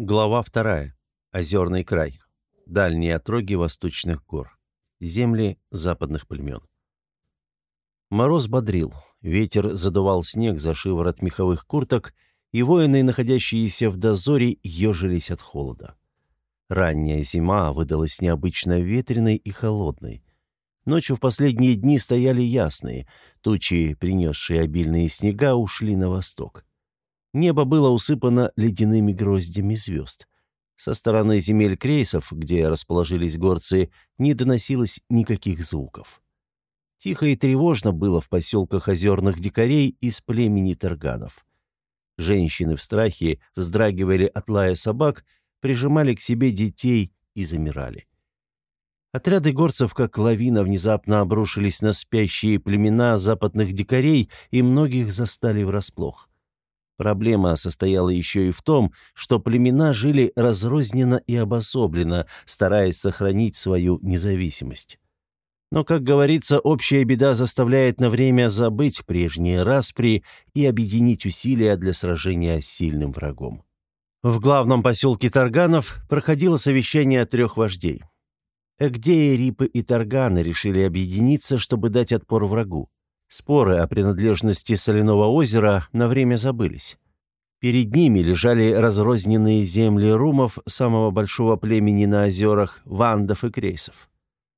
Глава вторая. Озерный край. Дальние отроги восточных гор. Земли западных племен. Мороз бодрил. Ветер задувал снег за шиворот меховых курток, и воины, находящиеся в дозоре, ежились от холода. Ранняя зима выдалась необычно ветреной и холодной. Ночью в последние дни стояли ясные, тучи, принесшие обильные снега, ушли на восток. Небо было усыпано ледяными гроздями звезд. Со стороны земель крейсов, где расположились горцы, не доносилось никаких звуков. Тихо и тревожно было в поселках озерных дикарей из племени Тарганов. Женщины в страхе вздрагивали от лая собак, прижимали к себе детей и замирали. Отряды горцев, как лавина, внезапно обрушились на спящие племена западных дикарей, и многих застали врасплох. Проблема состояла еще и в том, что племена жили разрозненно и обособленно, стараясь сохранить свою независимость. Но, как говорится, общая беда заставляет на время забыть прежние распри и объединить усилия для сражения с сильным врагом. В главном поселке Тарганов проходило совещание трех вождей. Эгдеи, Рипы и Тарганы решили объединиться, чтобы дать отпор врагу. Споры о принадлежности соляного озера на время забылись. Перед ними лежали разрозненные земли румов самого большого племени на озерах, вандов и крейсов.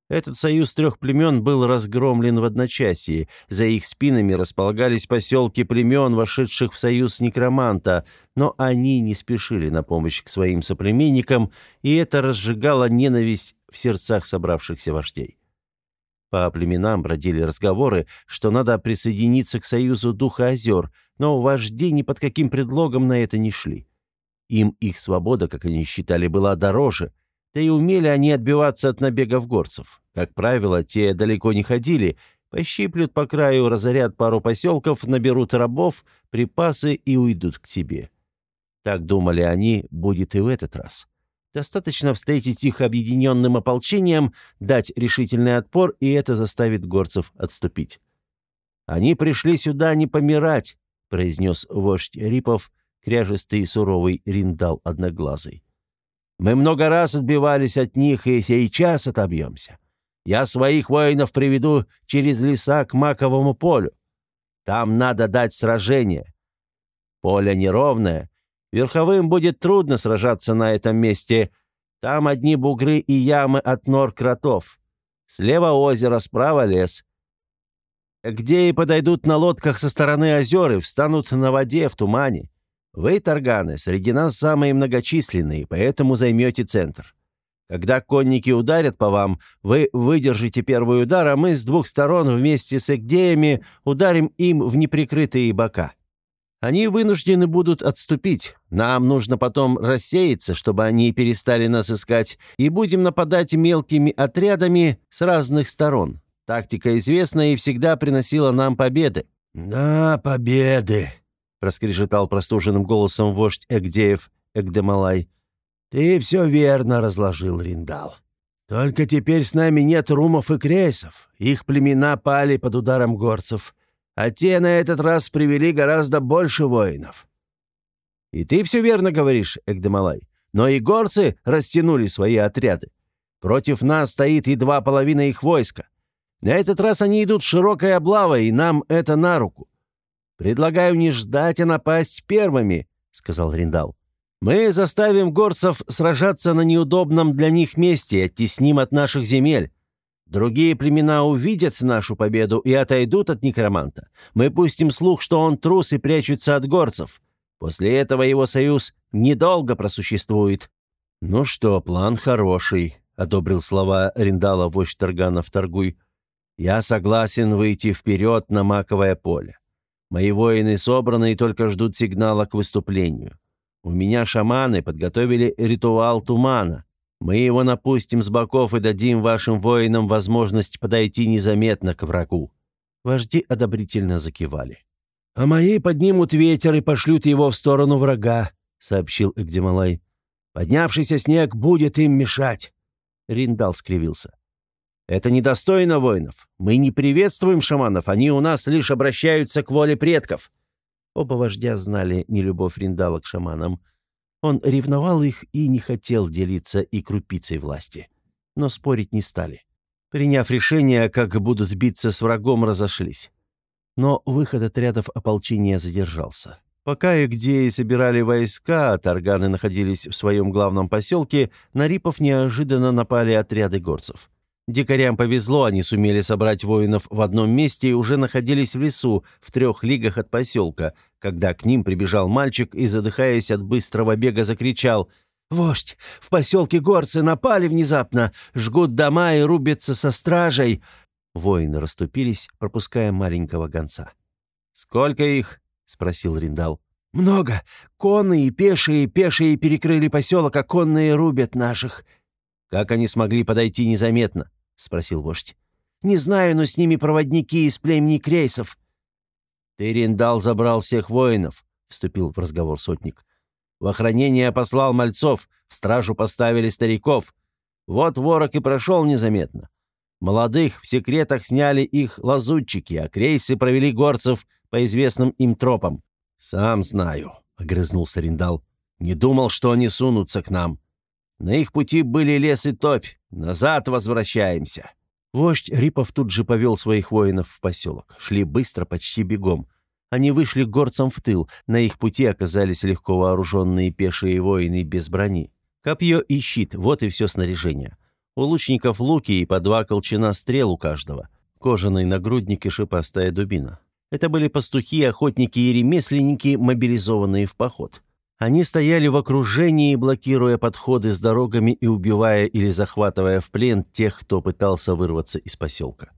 Этот союз трех племен был разгромлен в одночасье. За их спинами располагались поселки племен, вошедших в союз некроманта, но они не спешили на помощь к своим соплеменникам, и это разжигало ненависть в сердцах собравшихся вождей. По племенам бродили разговоры, что надо присоединиться к союзу Духа Озер, но вожди ни под каким предлогом на это не шли. Им их свобода, как они считали, была дороже, да и умели они отбиваться от набегов горцев. Как правило, те далеко не ходили, пощиплют по краю, разорят пару поселков, наберут рабов, припасы и уйдут к тебе. Так думали они, будет и в этот раз. Достаточно встретить их объединенным ополчением, дать решительный отпор, и это заставит горцев отступить. «Они пришли сюда не помирать», — произнес вождь Рипов, кряжистый и суровый Риндал Одноглазый. «Мы много раз отбивались от них, и сейчас отобьемся. Я своих воинов приведу через леса к Маковому полю. Там надо дать сражение. Поле неровное, Верховым будет трудно сражаться на этом месте. Там одни бугры и ямы от нор кротов. Слева озеро, справа лес. Где и подойдут на лодках со стороны озер и встанут на воде в тумане. Вы, Тарганы, среди нас самые многочисленные, поэтому займете центр. Когда конники ударят по вам, вы выдержите первый удар, а мы с двух сторон вместе с Эгдеями ударим им в неприкрытые бока. Они вынуждены будут отступить. Нам нужно потом рассеяться, чтобы они перестали нас искать, и будем нападать мелкими отрядами с разных сторон. Тактика известна и всегда приносила нам победы». «Да, победы», — проскрежетал простуженным голосом вождь Эгдеев Эгдемалай. «Ты все верно разложил, Риндал. Только теперь с нами нет румов и крейсов. Их племена пали под ударом горцев а те на этот раз привели гораздо больше воинов». «И ты все верно говоришь, Эгдемалай. Но и горцы растянули свои отряды. Против нас стоит едва половина их войска. На этот раз они идут широкой облавой, и нам это на руку. Предлагаю не ждать, а напасть первыми», — сказал Риндал. «Мы заставим горцев сражаться на неудобном для них месте и оттесним от наших земель. Другие племена увидят нашу победу и отойдут от некроманта. Мы пустим слух, что он трус и прячется от горцев. После этого его союз недолго просуществует». «Ну что, план хороший», — одобрил слова Риндала вождь Тарганов Торгуй. «Я согласен выйти вперед на маковое поле. Мои воины собраны и только ждут сигнала к выступлению. У меня шаманы подготовили ритуал тумана. Мы его напустим с боков и дадим вашим воинам возможность подойти незаметно к врагу». Вожди одобрительно закивали. «А мои поднимут ветер и пошлют его в сторону врага», — сообщил Экдемалай. «Поднявшийся снег будет им мешать». Риндал скривился. «Это недостойно воинов. Мы не приветствуем шаманов, они у нас лишь обращаются к воле предков». Оба вождя знали нелюбовь Риндала к шаманам. Он ревновал их и не хотел делиться и крупицей власти. Но спорить не стали. Приняв решение, как будут биться с врагом, разошлись. Но выход отрядов ополчения задержался. Пока Игдеи собирали войска, а Тарганы находились в своем главном поселке, на Рипов неожиданно напали отряды горцев. Дикарям повезло, они сумели собрать воинов в одном месте и уже находились в лесу, в трех лигах от поселка, когда к ним прибежал мальчик и, задыхаясь от быстрого бега, закричал «Вождь, в поселке горцы напали внезапно, жгут дома и рубятся со стражей!» Воины расступились, пропуская маленького гонца. «Сколько их?» — спросил Риндал. «Много. Конные пешие, пешие перекрыли поселок, а конные рубят наших». «Как они смогли подойти незаметно?» — спросил вождь. «Не знаю, но с ними проводники из племени Крейсов». «Ты, Риндал, забрал всех воинов», — вступил в разговор сотник. «В охранение послал мальцов, в стражу поставили стариков. Вот ворог и прошел незаметно. Молодых в секретах сняли их лазутчики, а крейсы провели горцев по известным им тропам. «Сам знаю», — огрызнулся Риндал. «Не думал, что они сунутся к нам. На их пути были лес и топь. Назад возвращаемся». Вождь Рипов тут же повел своих воинов в поселок. Шли быстро, почти бегом. Они вышли горцам в тыл. На их пути оказались легко вооруженные пешие воины без брони. Копье и щит — вот и все снаряжение. У лучников луки и по два колчана стрел у каждого. Кожаный нагрудник и шипастая дубина. Это были пастухи, охотники и ремесленники, мобилизованные в поход. Они стояли в окружении, блокируя подходы с дорогами и убивая или захватывая в плен тех, кто пытался вырваться из поселка.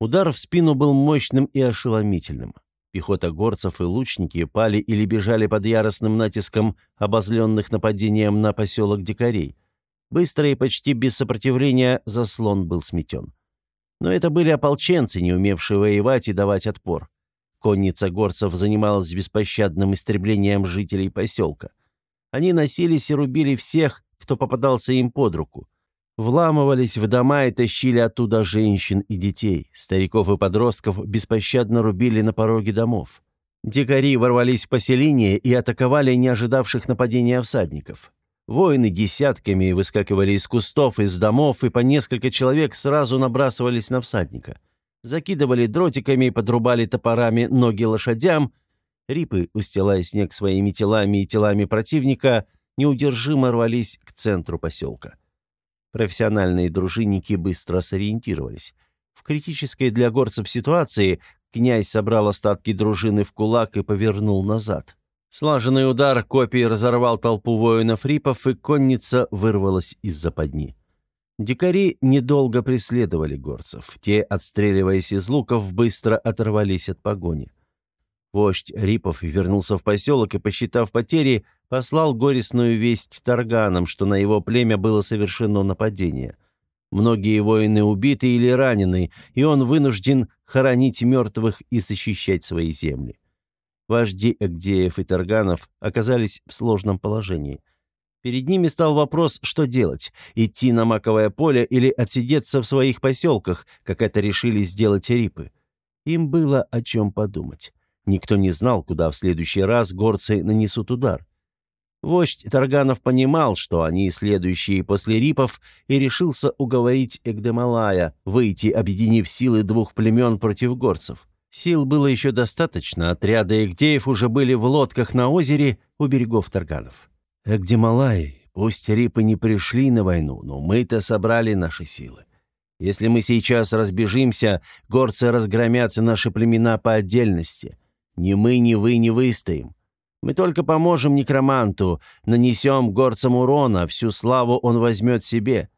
Удар в спину был мощным и ошеломительным. Пехота горцев и лучники пали или бежали под яростным натиском обозленных нападением на поселок дикарей. Быстро и почти без сопротивления заслон был сметен. Но это были ополченцы, не умевшие воевать и давать отпор. Конница горцев занималась беспощадным истреблением жителей поселка. Они носились и рубили всех, кто попадался им под руку. Вламывались в дома и тащили оттуда женщин и детей. Стариков и подростков беспощадно рубили на пороге домов. Дикари ворвались в поселение и атаковали не ожидавших нападения всадников. Воины десятками выскакивали из кустов, из домов, и по несколько человек сразу набрасывались на всадника – закидывали дротиками, подрубали топорами ноги лошадям. Рипы, устилая снег своими телами и телами противника, неудержимо рвались к центру поселка. Профессиональные дружинники быстро сориентировались. В критической для горцев ситуации князь собрал остатки дружины в кулак и повернул назад. Слаженный удар копий разорвал толпу воинов рипов, и конница вырвалась из западни. Дикари недолго преследовали горцев. Те, отстреливаясь из луков, быстро оторвались от погони. Вождь Рипов вернулся в поселок и, посчитав потери, послал горестную весть Тарганам, что на его племя было совершено нападение. Многие воины убиты или ранены, и он вынужден хоронить мертвых и защищать свои земли. Вожди Эгдеев и Тарганов оказались в сложном положении – Перед ними стал вопрос, что делать – идти на маковое поле или отсидеться в своих поселках, как это решили сделать рипы. Им было о чем подумать. Никто не знал, куда в следующий раз горцы нанесут удар. Вождь Тарганов понимал, что они следующие после рипов, и решился уговорить Эгдемалая выйти, объединив силы двух племен против горцев. Сил было еще достаточно, отряды Эгдеев уже были в лодках на озере у берегов Тарганов. Эгдемалай, пусть рипы не пришли на войну, но мы-то собрали наши силы. Если мы сейчас разбежимся, горцы разгромят наши племена по отдельности. Ни мы, ни вы не выстоим. Мы только поможем некроманту, нанесем горцам урона, всю славу он возьмет себе.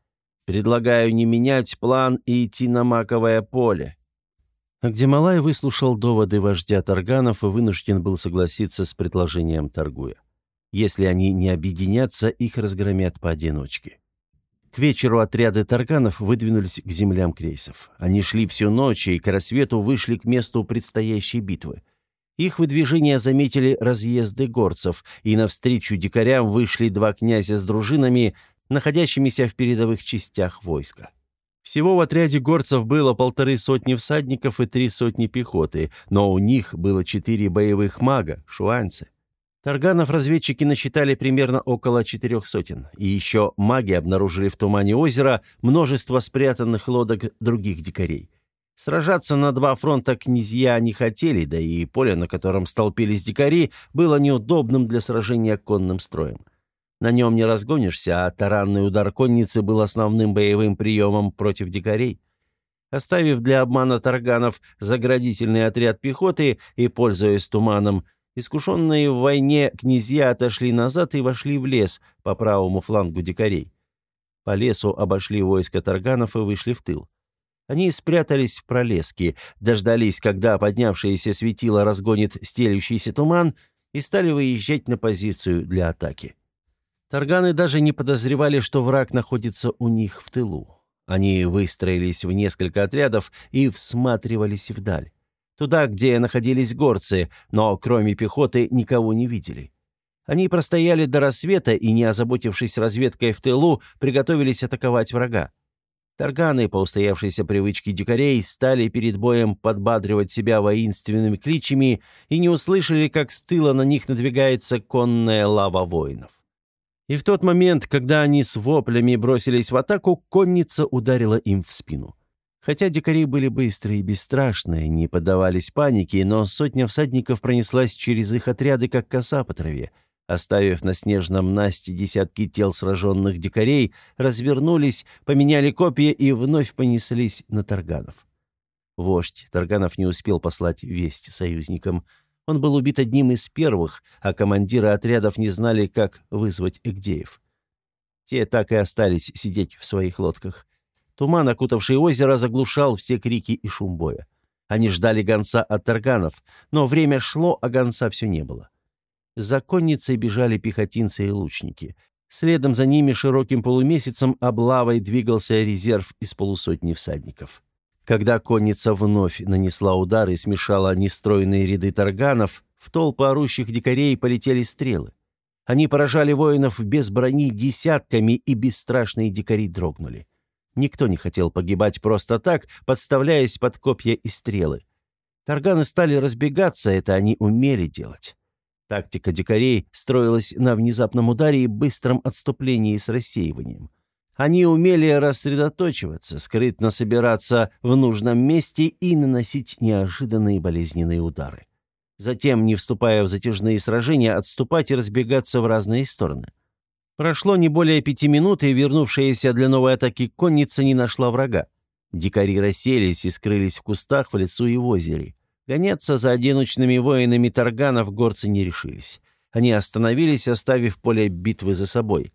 Предлагаю не менять план и идти на маковое поле». Агдемалай выслушал доводы вождя Тарганов и вынужден был согласиться с предложением Торгуя. Если они не объединятся, их разгромят поодиночке. К вечеру отряды тарганов выдвинулись к землям крейсов. Они шли всю ночь и к рассвету вышли к месту предстоящей битвы. Их выдвижение заметили разъезды горцев, и навстречу дикарям вышли два князя с дружинами, находящимися в передовых частях войска. Всего в отряде горцев было полторы сотни всадников и три сотни пехоты, но у них было четыре боевых мага, шуанцы. Тарганов разведчики насчитали примерно около четырех сотен, и еще маги обнаружили в тумане озера множество спрятанных лодок других дикарей. Сражаться на два фронта князья не хотели, да и поле, на котором столпились дикари, было неудобным для сражения конным строем. На нем не разгонишься, а таранный удар конницы был основным боевым приемом против дикарей. Оставив для обмана тарганов заградительный отряд пехоты и пользуясь туманом, Искушенные в войне князья отошли назад и вошли в лес по правому флангу дикарей. По лесу обошли войско тарганов и вышли в тыл. Они спрятались в пролеске, дождались, когда поднявшееся светило разгонит стелющийся туман, и стали выезжать на позицию для атаки. Тарганы даже не подозревали, что враг находится у них в тылу. Они выстроились в несколько отрядов и всматривались вдаль туда, где находились горцы, но кроме пехоты никого не видели. Они простояли до рассвета и, не озаботившись разведкой в тылу, приготовились атаковать врага. Тарганы, по устоявшейся привычке дикарей, стали перед боем подбадривать себя воинственными кличами и не услышали, как с тыла на них надвигается конная лава воинов. И в тот момент, когда они с воплями бросились в атаку, конница ударила им в спину. Хотя дикари были быстрые и бесстрашные, не поддавались панике, но сотня всадников пронеслась через их отряды, как коса по траве. Оставив на снежном насте десятки тел сраженных дикарей, развернулись, поменяли копья и вновь понеслись на Тарганов. Вождь Тарганов не успел послать весть союзникам. Он был убит одним из первых, а командиры отрядов не знали, как вызвать Эгдеев. Те так и остались сидеть в своих лодках. Туман, окутавший озеро, заглушал все крики и шум боя. Они ждали гонца от тарганов, но время шло, а гонца все не было. За конницей бежали пехотинцы и лучники. Следом за ними широким полумесяцем облавой двигался резерв из полусотни всадников. Когда конница вновь нанесла удар и смешала нестройные ряды тарганов, в толпы орущих дикарей полетели стрелы. Они поражали воинов без брони десятками, и бесстрашные дикари дрогнули. Никто не хотел погибать просто так, подставляясь под копья и стрелы. Тарганы стали разбегаться, это они умели делать. Тактика дикарей строилась на внезапном ударе и быстром отступлении с рассеиванием. Они умели рассредоточиваться, скрытно собираться в нужном месте и наносить неожиданные болезненные удары. Затем, не вступая в затяжные сражения, отступать и разбегаться в разные стороны. Прошло не более пяти минут, и вернувшаяся для новой атаки конница не нашла врага. Дикари расселись и скрылись в кустах в лесу и в озере. Гоняться за одиночными воинами Тарганов горцы не решились. Они остановились, оставив поле битвы за собой.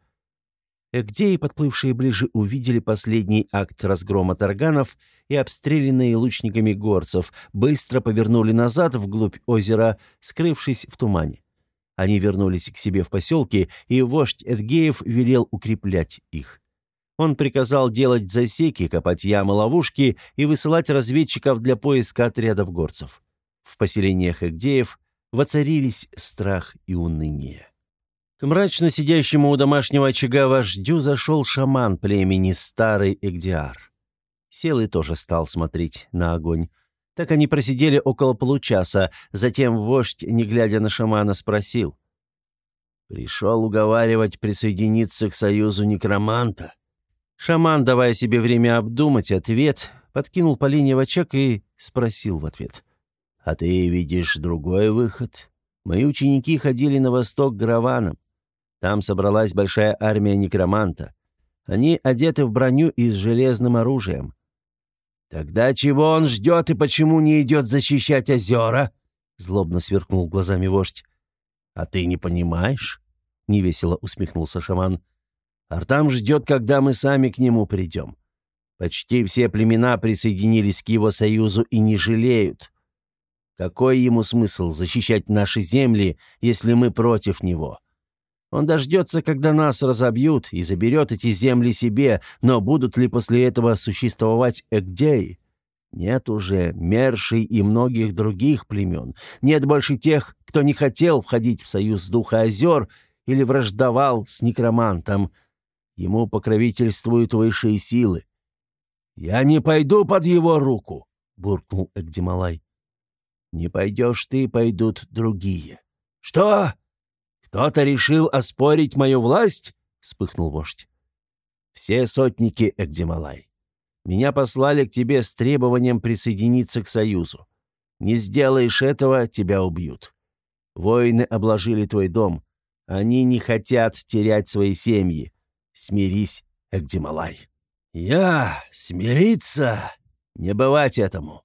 Эгдеи, подплывшие ближе, увидели последний акт разгрома Тарганов и обстрелянные лучниками горцев, быстро повернули назад вглубь озера, скрывшись в тумане. Они вернулись к себе в поселке, и вождь Эдгеев велел укреплять их. Он приказал делать засеки, копать ямы-ловушки и высылать разведчиков для поиска отрядов горцев. В поселениях Эгдеев воцарились страх и уныние. К мрачно сидящему у домашнего очага вождю зашел шаман племени Старый Эгдиар. И тоже стал смотреть на огонь. Так они просидели около получаса, затем вождь, не глядя на шамана, спросил. «Пришел уговаривать присоединиться к союзу некроманта?» Шаман, давая себе время обдумать ответ, подкинул Полине в очаг и спросил в ответ. «А ты видишь другой выход? Мои ученики ходили на восток к Граванам. Там собралась большая армия некроманта. Они одеты в броню и с железным оружием. «Тогда чего он ждет и почему не идет защищать озера?» Злобно сверкнул глазами вождь. «А ты не понимаешь?» — невесело усмехнулся шаман. «Артам ждет, когда мы сами к нему придем. Почти все племена присоединились к его союзу и не жалеют. Какой ему смысл защищать наши земли, если мы против него? Он дождется, когда нас разобьют, и заберет эти земли себе, но будут ли после этого существовать Эгдеи? Нет уже Мершей и многих других племен. Нет больше тех, кто не хотел входить в союз Духа Озер или враждовал с некромантом. Ему покровительствуют высшие силы. «Я не пойду под его руку», — буркнул Эгдемалай. «Не пойдешь ты, пойдут другие». «Что?» «Кто-то решил оспорить мою власть?» — вспыхнул вождь. «Все сотники Экдемалай. Меня послали к тебе с требованием присоединиться к Союзу. Не сделаешь этого, тебя убьют. Воины обложили твой дом. Они не хотят терять свои семьи. Смирись, Экдемалай». «Я? Смириться? Не бывать этому.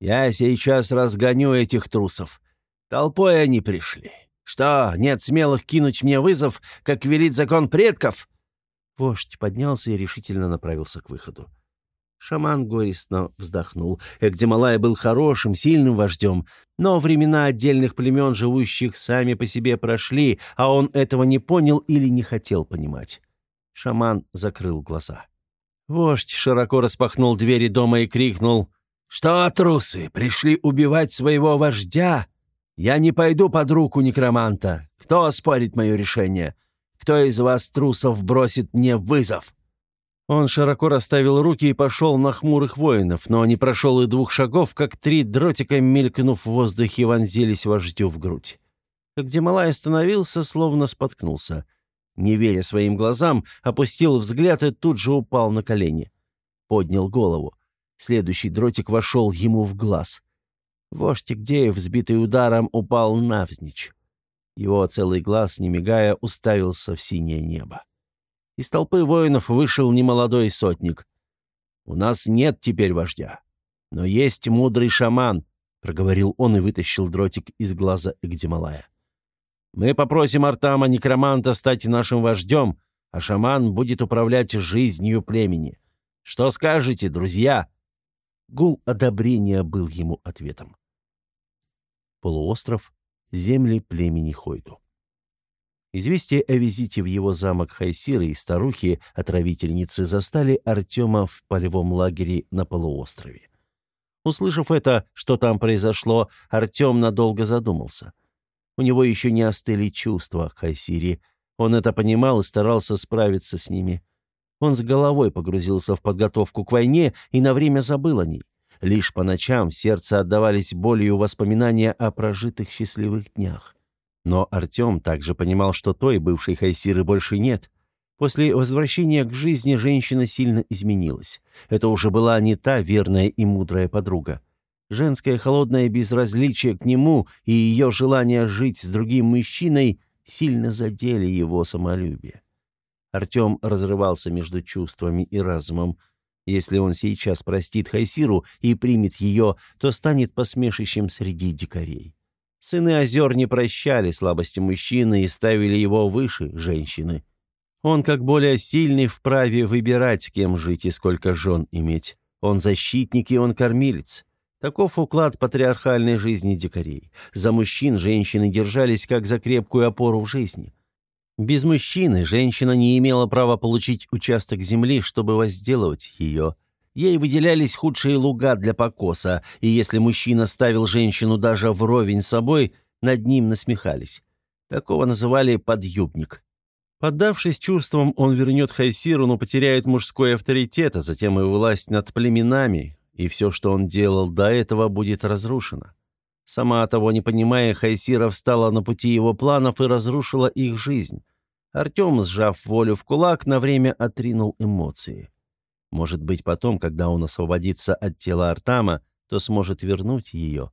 Я сейчас разгоню этих трусов. Толпой они пришли. Что, нет смелых кинуть мне вызов, как велит закон предков?» Вождь поднялся и решительно направился к выходу. Шаман горестно вздохнул. Экдемалай был хорошим, сильным вождем, но времена отдельных племен, живущих сами по себе, прошли, а он этого не понял или не хотел понимать. Шаман закрыл глаза. Вождь широко распахнул двери дома и крикнул «Что, трусы, пришли убивать своего вождя? Я не пойду под руку некроманта. Кто оспорит мое решение? Кто из вас, трусов, бросит мне вызов?» Он широко расставил руки и пошел на хмурых воинов, но не прошел и двух шагов, как три дротика, мелькнув в воздухе, вонзились вождю в грудь. Где Малай остановился, словно споткнулся. Не веря своим глазам, опустил взгляд и тут же упал на колени. Поднял голову. Следующий дротик вошел ему в глаз. Вождь Игдеев, сбитый ударом, упал навзничь. Его целый глаз, не мигая, уставился в синее небо. Из толпы воинов вышел немолодой сотник. «У нас нет теперь вождя, но есть мудрый шаман», — проговорил он и вытащил дротик из глаза Игдемалая. «Мы попросим Артама Некроманта стать нашим вождем, а шаман будет управлять жизнью племени. Что скажете, друзья?» Гул одобрения был ему ответом. Полуостров, земли племени Хойду. Известие о визите в его замок Хайсиры и старухи-отравительницы застали Артема в полевом лагере на полуострове. Услышав это, что там произошло, Артем надолго задумался. У него еще не остыли чувства к Хайсире. Он это понимал и старался справиться с ними. Он с головой погрузился в подготовку к войне и на время забыл о ней. Лишь по ночам в сердце отдавались болью воспоминания о прожитых счастливых днях. Но Артем также понимал, что той бывшей Хайсиры больше нет. После возвращения к жизни женщина сильно изменилась. Это уже была не та верная и мудрая подруга. Женское холодное безразличие к нему и ее желание жить с другим мужчиной сильно задели его самолюбие. Артем разрывался между чувствами и разумом. Если он сейчас простит Хайсиру и примет ее, то станет посмешищем среди дикарей. Сыны озер не прощали слабости мужчины и ставили его выше женщины. Он, как более сильный, вправе выбирать, с кем жить и сколько жен иметь. Он защитник и он кормилец. Таков уклад патриархальной жизни дикарей. За мужчин женщины держались как за крепкую опору в жизни. Без мужчины женщина не имела права получить участок земли, чтобы возделывать ее. Ей выделялись худшие луга для покоса, и если мужчина ставил женщину даже вровень с собой, над ним насмехались. Такого называли «подъюбник». Поддавшись чувствам, он вернет Хайсиру, но потеряет мужской авторитет, а затем и власть над племенами, и все, что он делал до этого, будет разрушено. Сама того не понимая, Хайсира встала на пути его планов и разрушила их жизнь. Артем, сжав волю в кулак, на время отринул эмоции. Может быть, потом, когда он освободится от тела Артама, то сможет вернуть ее.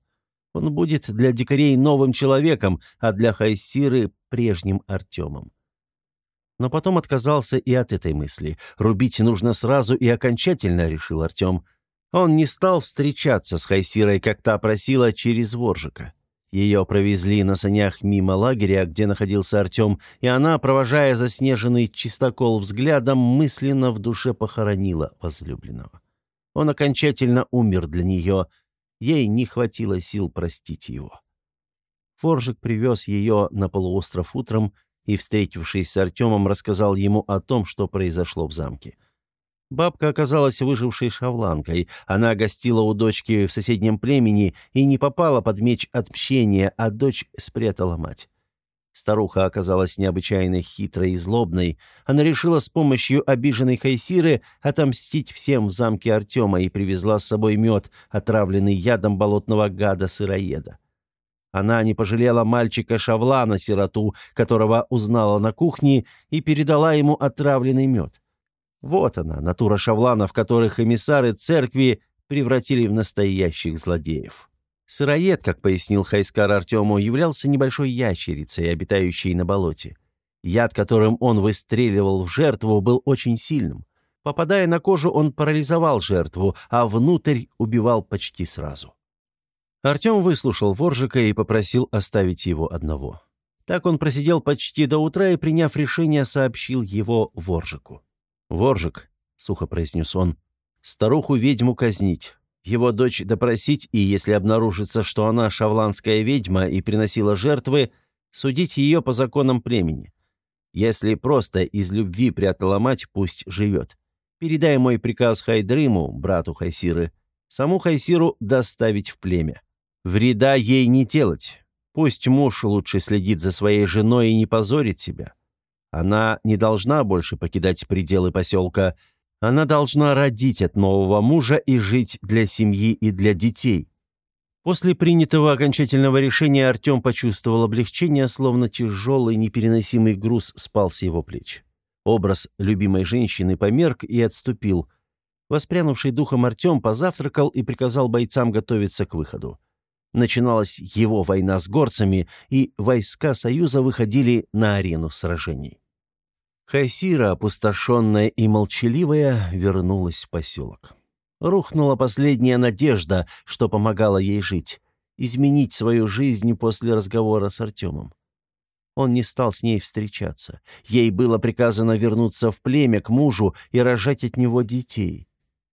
Он будет для дикарей новым человеком, а для Хайсиры — прежним Артемом. Но потом отказался и от этой мысли. Рубить нужно сразу и окончательно, решил Артем. Он не стал встречаться с Хайсирой, как та просила, через Воржика. Ее провезли на санях мимо лагеря, где находился Артем, и она, провожая заснеженный чистокол взглядом, мысленно в душе похоронила возлюбленного. Он окончательно умер для нее, ей не хватило сил простить его. Форжик привез ее на полуостров утром и, встретившись с Артемом, рассказал ему о том, что произошло в замке. Бабка оказалась выжившей шавланкой. Она гостила у дочки в соседнем племени и не попала под меч отмщения, а дочь спрятала мать. Старуха оказалась необычайно хитрой и злобной. Она решила с помощью обиженной Хайсиры отомстить всем в замке Артема и привезла с собой мед, отравленный ядом болотного гада-сыроеда. Она не пожалела мальчика Шавлана, сироту, которого узнала на кухне, и передала ему отравленный мед. Вот она, натура Шавлана, в которых эмиссары церкви превратили в настоящих злодеев. Сыроед, как пояснил Хайскар Артему, являлся небольшой ящерицей, обитающей на болоте. Яд, которым он выстреливал в жертву, был очень сильным. Попадая на кожу, он парализовал жертву, а внутрь убивал почти сразу. Артем выслушал Воржика и попросил оставить его одного. Так он просидел почти до утра и, приняв решение, сообщил его Воржику. «Воржик», — сухо произнес он, — «старуху-ведьму казнить, его дочь допросить и, если обнаружится, что она шавланская ведьма и приносила жертвы, судить ее по законам племени. Если просто из любви прятала мать, пусть живет. Передай мой приказ Хайдрыму, брату Хайсиры, саму Хайсиру доставить в племя. Вреда ей не делать. Пусть муж лучше следит за своей женой и не позорит себя. Она не должна больше покидать пределы поселка, она должна родить от нового мужа и жить для семьи и для детей. После принятого окончательного решения Артем почувствовал облегчение, словно тяжелый непереносимый груз спал с его плеч. Образ любимой женщины померк и отступил. Воспрянувший духом Артем позавтракал и приказал бойцам готовиться к выходу. Начиналась его война с горцами, и войска Союза выходили на арену сражений. Хайсира, опустошенная и молчаливая, вернулась в поселок. Рухнула последняя надежда, что помогала ей жить, изменить свою жизнь после разговора с Артемом. Он не стал с ней встречаться. Ей было приказано вернуться в племя к мужу и рожать от него детей.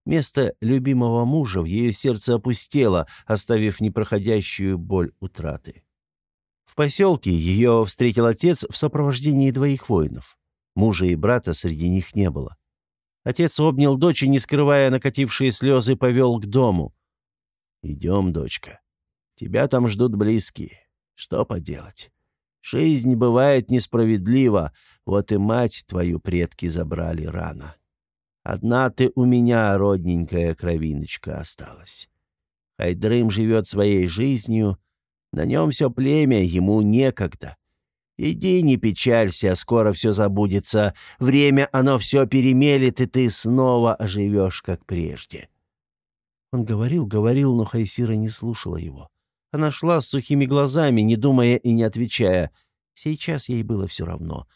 Место любимого мужа в ее сердце опустело, оставив непроходящую боль утраты. В поселке ее встретил отец в сопровождении двоих воинов. Мужа и брата среди них не было. Отец обнял дочь и, не скрывая накатившие слезы, повел к дому. «Идем, дочка. Тебя там ждут близкие. Что поделать? Жизнь бывает несправедлива, вот и мать твою предки забрали рано. Одна ты у меня, родненькая кровиночка, осталась. Хайдрым живет своей жизнью, на нем все племя, ему некогда. Иди, не печалься, скоро все забудется. Время оно все перемелет, и ты снова оживешь, как прежде». Он говорил, говорил, но Хайсира не слушала его. Она шла с сухими глазами, не думая и не отвечая. Сейчас ей было все равно.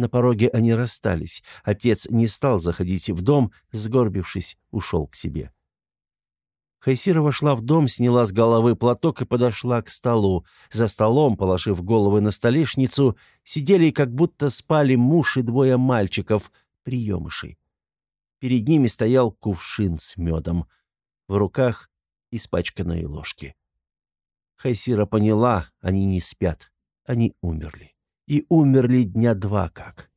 На пороге они расстались. Отец не стал заходить в дом, сгорбившись, ушел к себе. Хайсира вошла в дом, сняла с головы платок и подошла к столу. За столом, положив головы на столешницу, сидели, как будто спали муж и двое мальчиков, приемышей. Перед ними стоял кувшин с медом. В руках испачканные ложки. Хайсира поняла, они не спят. Они умерли. И умерли дня два как.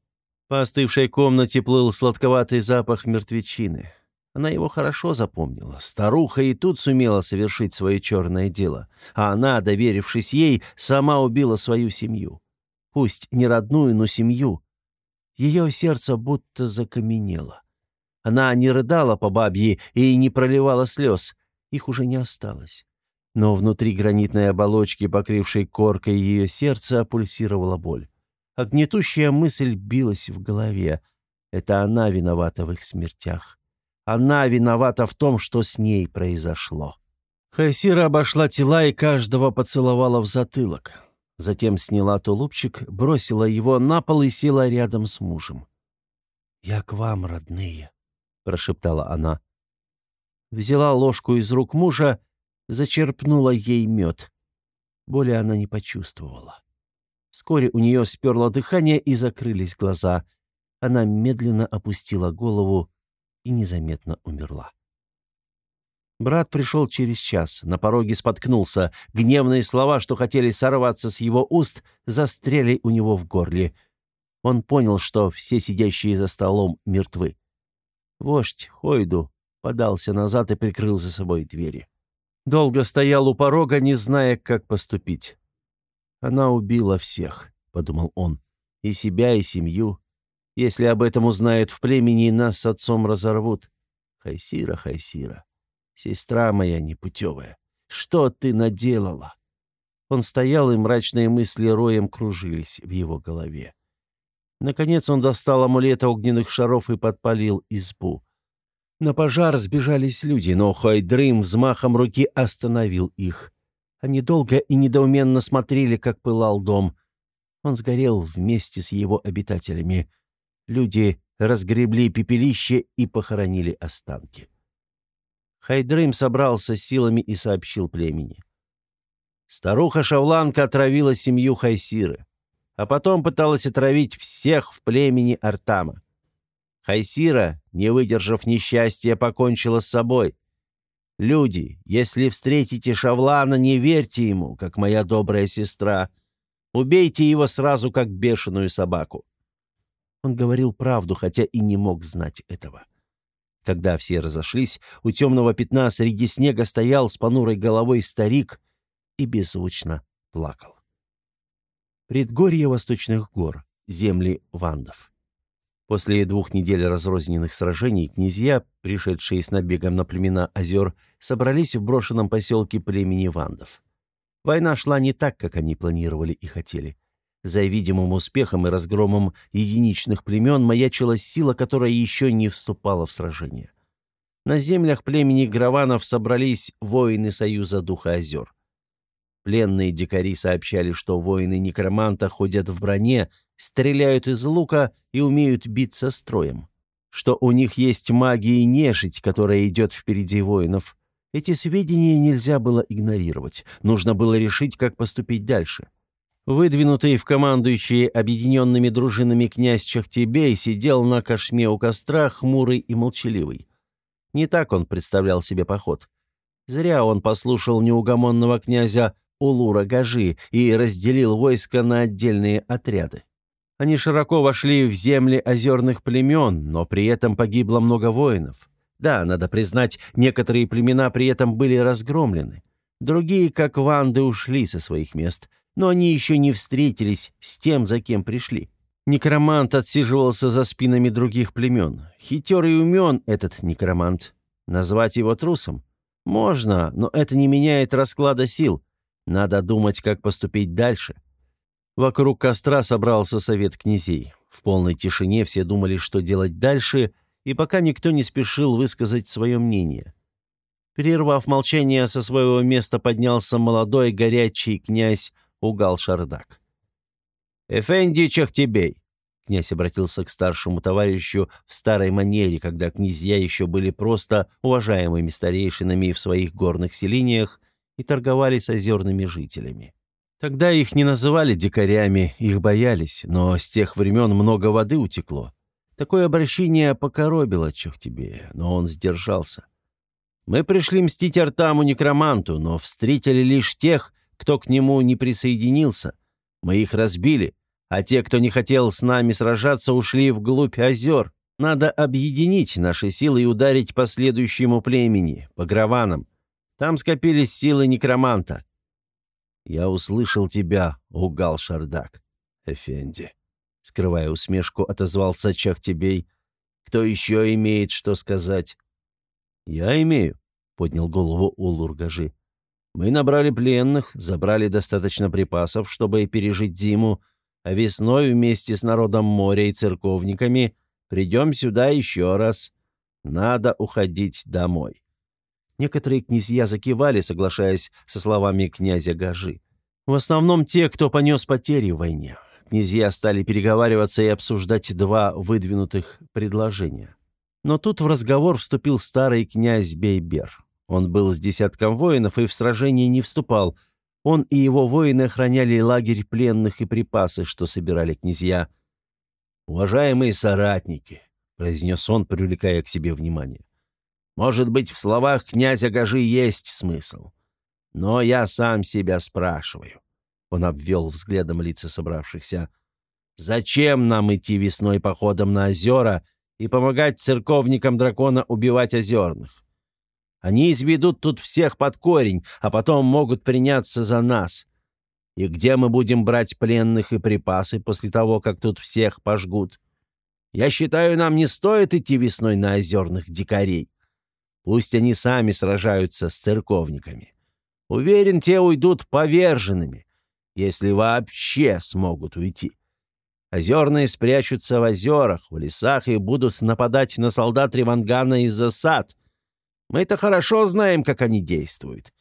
По остывшей комнате плыл сладковатый запах мертвечины. Она его хорошо запомнила. Старуха и тут сумела совершить свое черное дело. А она, доверившись ей, сама убила свою семью. Пусть не родную, но семью. Ее сердце будто закаменело. Она не рыдала по бабье и не проливала слез. Их уже не осталось. Но внутри гранитной оболочки, покрывшей коркой ее сердца, пульсировала боль. Огнетущая мысль билась в голове. Это она виновата в их смертях. Она виновата в том, что с ней произошло. Хайсира обошла тела и каждого поцеловала в затылок. Затем сняла тулупчик, бросила его на пол и села рядом с мужем. «Я к вам, родные», — прошептала она. Взяла ложку из рук мужа, зачерпнула ей мед. Боли она не почувствовала. Вскоре у нее сперло дыхание и закрылись глаза. Она медленно опустила голову и незаметно умерла. Брат пришел через час, на пороге споткнулся. Гневные слова, что хотели сорваться с его уст, застряли у него в горле. Он понял, что все сидящие за столом мертвы. Вождь Хойду подался назад и прикрыл за собой двери. Долго стоял у порога, не зная, как поступить. «Она убила всех», — подумал он, — «и себя, и семью, если об этом узнают в племени, нас с отцом разорвут. Хайсира, Хайсира, сестра моя непутевая, что ты наделала?» Он стоял, и мрачные мысли роем кружились в его голове. Наконец он достал амулет огненных шаров и подпалил избу. На пожар сбежались люди, но Хойдрым взмахом руки остановил их. Они долго и недоуменно смотрели, как пылал дом. Он сгорел вместе с его обитателями. Люди разгребли пепелище и похоронили останки. Хайдрым собрался силами и сообщил племени. Старуха-шавланка отравила семью Хайсиры, а потом пыталась отравить всех в племени Артама. Хайсира, не выдержав несчастья, покончила с собой. Люди, если встретите Шавлана, не верьте ему, как моя добрая сестра. Убейте его сразу, как бешеную собаку». Он говорил правду, хотя и не мог знать этого. Когда все разошлись, у темного пятна среди снега стоял с понурой головой старик и беззвучно плакал. Предгорье восточных гор, земли вандов. После двух недель разрозненных сражений князья, пришедшие с набегом на племена озер, собрались в брошенном поселке племени Вандов. Война шла не так, как они планировали и хотели. За видимым успехом и разгромом единичных племен маячила сила, которая еще не вступала в сражение. На землях племени Граванов собрались воины Союза Духа Озер. Пленные дикари сообщали, что воины некроманта ходят в броне, стреляют из лука и умеют биться строем. Что у них есть магия и нежить, которая идет впереди воинов. Эти сведения нельзя было игнорировать. Нужно было решить, как поступить дальше. Выдвинутый в командующие объединенными дружинами князь Чахтебей сидел на кошме у костра, хмурый и молчаливый. Не так он представлял себе поход. Зря он послушал неугомонного князя Улура Гажи и разделил войско на отдельные отряды. Они широко вошли в земли озерных племен, но при этом погибло много воинов. Да, надо признать, некоторые племена при этом были разгромлены. Другие, как ванды, ушли со своих мест, но они еще не встретились с тем, за кем пришли. Некромант отсиживался за спинами других племен. Хитер и умен этот некромант. Назвать его трусом? Можно, но это не меняет расклада сил. Надо думать, как поступить дальше. Вокруг костра собрался совет князей. В полной тишине все думали, что делать дальше, и пока никто не спешил высказать свое мнение. Прервав молчание, со своего места поднялся молодой горячий князь Угал-Шардак. «Эфенди Чахтебей!» Князь обратился к старшему товарищу в старой манере, когда князья еще были просто уважаемыми старейшинами в своих горных селениях и торговали с озерными жителями. Тогда их не называли дикарями, их боялись, но с тех времен много воды утекло. Такое обращение покоробило Чохтебея, но он сдержался. Мы пришли мстить Артаму Некроманту, но встретили лишь тех, кто к нему не присоединился. Мы их разбили, а те, кто не хотел с нами сражаться, ушли вглубь озер. Надо объединить наши силы и ударить по следующему племени, по граванам. Там скопились силы некроманта». «Я услышал тебя, угал Шардак, Эфенди», — скрывая усмешку, отозвался Чахтебей. «Кто еще имеет что сказать?» «Я имею», — поднял голову Улургажи. «Мы набрали пленных, забрали достаточно припасов, чтобы пережить зиму, а весной вместе с народом моря и церковниками придем сюда еще раз. Надо уходить домой». Некоторые князья закивали, соглашаясь со словами князя Гажи. В основном те, кто понес потери в войне. Князья стали переговариваться и обсуждать два выдвинутых предложения. Но тут в разговор вступил старый князь Бейбер. Он был с десятком воинов и в сражении не вступал. Он и его воины охраняли лагерь пленных и припасы, что собирали князья. «Уважаемые соратники», — произнес он, привлекая к себе внимание, может быть, в словах князя Гажи есть смысл. Но я сам себя спрашиваю. Он обвел взглядом лица собравшихся. Зачем нам идти весной походом на озера и помогать церковникам дракона убивать озерных? Они изведут тут всех под корень, а потом могут приняться за нас. И где мы будем брать пленных и припасы после того, как тут всех пожгут? Я считаю, нам не стоит идти весной на озерных дикарей. Пусть они сами сражаются с церковниками. Уверен, те уйдут поверженными, если вообще смогут уйти. Озерные спрячутся в озерах, в лесах и будут нападать на солдат Ривангана из засад. Мы-то хорошо знаем, как они действуют.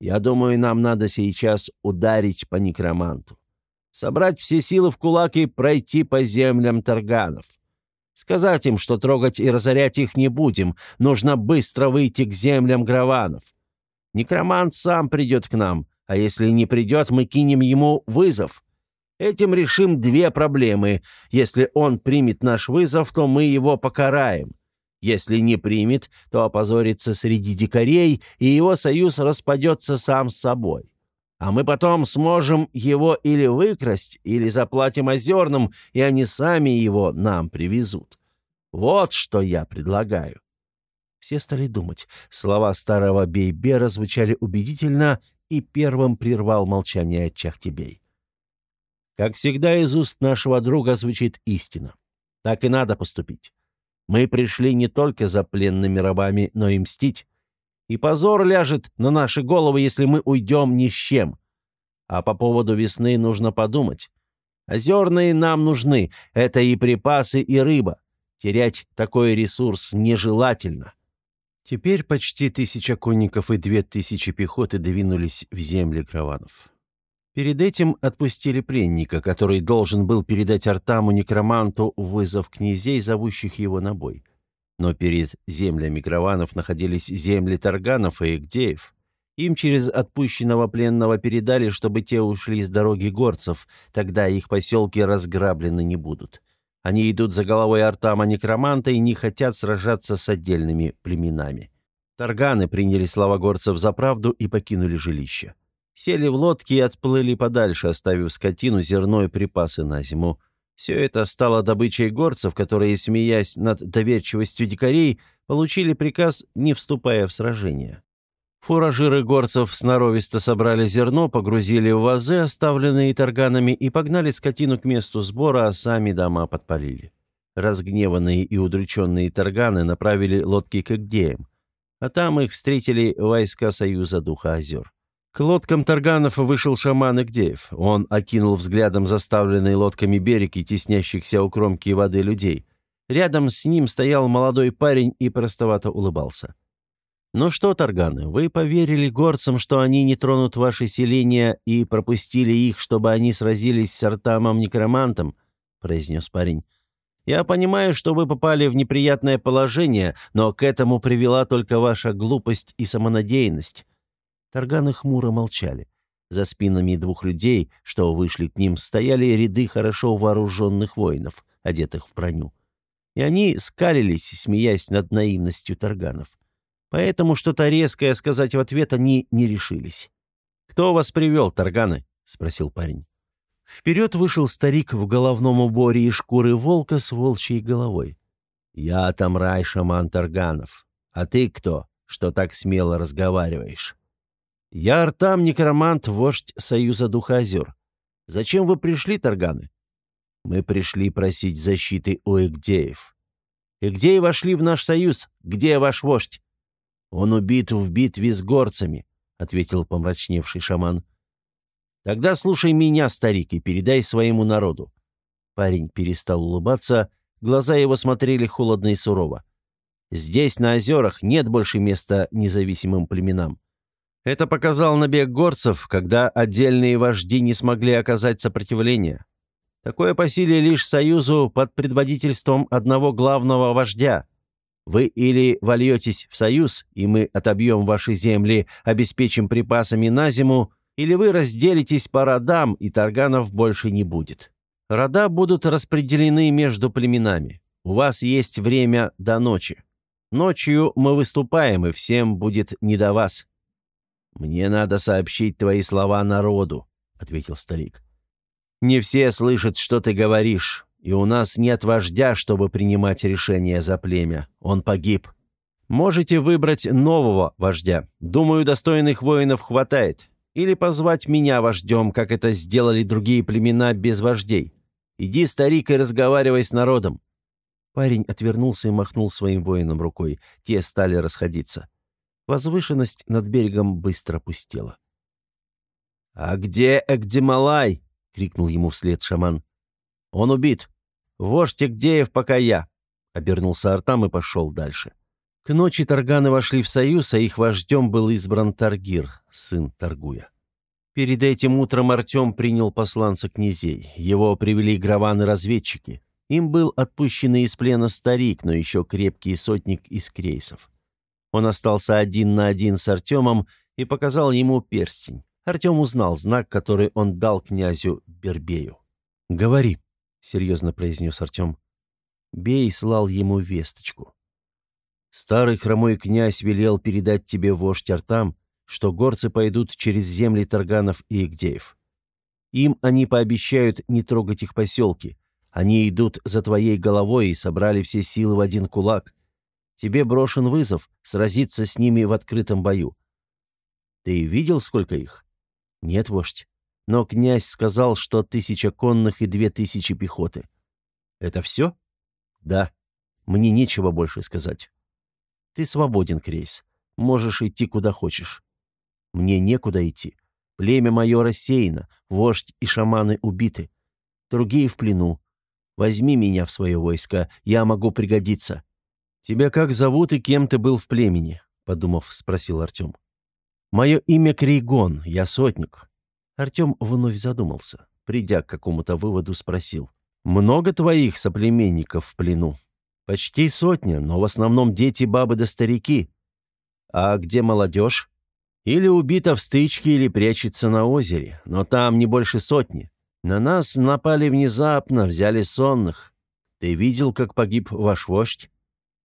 Я думаю, нам надо сейчас ударить по некроманту. Собрать все силы в кулак и пройти по землям Тарганов. Сказать им, что трогать и разорять их не будем. Нужно быстро выйти к землям Граванов. Некромант сам придет к нам, а если не придет, мы кинем ему вызов. Этим решим две проблемы. Если он примет наш вызов, то мы его покараем. Если не примет, то опозорится среди дикарей, и его союз распадется сам с собой. А мы потом сможем его или выкрасть, или заплатим озерным, и они сами его нам привезут. Вот что я предлагаю». Все стали думать. Слова старого Бейбера звучали убедительно, и первым прервал молчание Чахтебей. Как всегда, из уст нашего друга звучит истина. Так и надо поступить. Мы пришли не только за пленными рабами, но и мстить. И позор ляжет на наши головы, если мы уйдем ни с чем. А по поводу весны нужно подумать. Озерные нам нужны. Это и припасы, и рыба. Терять такой ресурс нежелательно. Теперь почти тысяча конников и две тысячи пехоты двинулись в земли Граванов. Перед этим отпустили пленника, который должен был передать Артаму некроманту вызов князей, зовущих его на бой. Но перед землями Граванов находились земли Тарганов и Игдеев. Им через отпущенного пленного передали, чтобы те ушли с дороги горцев, тогда их поселки разграблены не будут. Они идут за головой Артама некроманта и не хотят сражаться с отдельными племенами. Тарганы приняли слова горцев за правду и покинули жилище. Сели в лодки и отплыли подальше, оставив скотину, зерно и припасы на зиму. Все это стало добычей горцев, которые, смеясь над доверчивостью дикарей, получили приказ, не вступая в сражение. Фуражиры горцев сноровисто собрали зерно, погрузили в вазы, оставленные тарганами, и погнали скотину к месту сбора, а сами дома подпалили. Разгневанные и удрученные тарганы направили лодки к Игдеям, а там их встретили войска Союза Духа Озер. К лодкам Тарганов вышел шаман Игдеев. Он окинул взглядом заставленные лодками берег и теснящихся у кромки воды людей. Рядом с ним стоял молодой парень и простовато улыбался. «Ну что, Тарганы, вы поверили горцам, что они не тронут ваши селения и пропустили их, чтобы они сразились с Артамом-некромантом?» — произнес парень. «Я понимаю, что вы попали в неприятное положение, но к этому привела только ваша глупость и самонадеянность. Тарганы хмуро молчали. За спинами двух людей, что вышли к ним, стояли ряды хорошо вооруженных воинов, одетых в броню. И они скалились, смеясь над наивностью Тарганов. Поэтому что-то резкое сказать в ответ они не решились. «Кто вас привел, Тарганы?» — спросил парень. Вперед вышел старик в головном уборе и шкуры волка с волчьей головой. «Я Тамрай, шаман Тарганов. А ты кто, что так смело разговариваешь?» «Я Артам, некромант, вождь Союза Духа Озер. Зачем вы пришли, Тарганы?» «Мы пришли просить защиты у Игдеев». «Игдеи вошли в наш союз. Где ваш вождь?» «Он убит в битве с горцами», — ответил помрачневший шаман. «Тогда слушай меня, старик, и передай своему народу». Парень перестал улыбаться, глаза его смотрели холодно и сурово. «Здесь, на озерах, нет больше места независимым племенам. Это показал набег горцев, когда отдельные вожди не смогли оказать сопротивление. Такое по силе лишь союзу под предводительством одного главного вождя. Вы или вольетесь в союз, и мы отобьем ваши земли, обеспечим припасами на зиму, или вы разделитесь по родам, и тарганов больше не будет. Рода будут распределены между племенами. У вас есть время до ночи. Ночью мы выступаем, и всем будет не до вас. «Мне надо сообщить твои слова народу», — ответил старик. «Не все слышат, что ты говоришь, и у нас нет вождя, чтобы принимать решения за племя. Он погиб. Можете выбрать нового вождя. Думаю, достойных воинов хватает. Или позвать меня вождем, как это сделали другие племена без вождей. Иди, старик, и разговаривай с народом». Парень отвернулся и махнул своим воинам рукой. Те стали расходиться. Возвышенность над берегом быстро пустела. «А где Экдемалай?» — крикнул ему вслед шаман. «Он убит. Вождь Эгдеев пока я», — обернулся Артам и пошел дальше. К ночи Тарганы вошли в союз, а их вождем был избран Таргир, сын Таргуя. Перед этим утром Артем принял посланца князей. Его привели граваны-разведчики. Им был отпущенный из плена старик, но еще крепкий сотник из крейсов. Он остался один на один с Артемом и показал ему перстень. Артем узнал знак, который он дал князю Бербею. «Говори», — серьезно произнес Артем. Бей слал ему весточку. «Старый хромой князь велел передать тебе вождь Артам, что горцы пойдут через земли Тарганов и Игдеев. Им они пообещают не трогать их поселки, они идут за твоей головой и собрали все силы в один кулак. Тебе брошен вызов сразиться с ними в открытом бою. Ты видел, сколько их? Нет, вождь. Но князь сказал, что тысяча конных и две тысячи пехоты. Это все? Да. Мне нечего больше сказать. Ты свободен, Крейс. Можешь идти куда хочешь. Мне некуда идти. Племя мое рассеяно, вождь и шаманы убиты. Другие в плену. Возьми меня в свое войско, я могу пригодиться». «Тебя как зовут и кем ты был в племени?» — подумав, спросил Артем. «Мое имя Крейгон, я сотник». Артем вновь задумался. Придя к какому-то выводу, спросил. «Много твоих соплеменников в плену?» «Почти сотня, но в основном дети, бабы да старики». «А где молодежь?» «Или убита в стычке, или прячется на озере, но там не больше сотни. На нас напали внезапно, взяли сонных. Ты видел, как погиб ваш вождь?»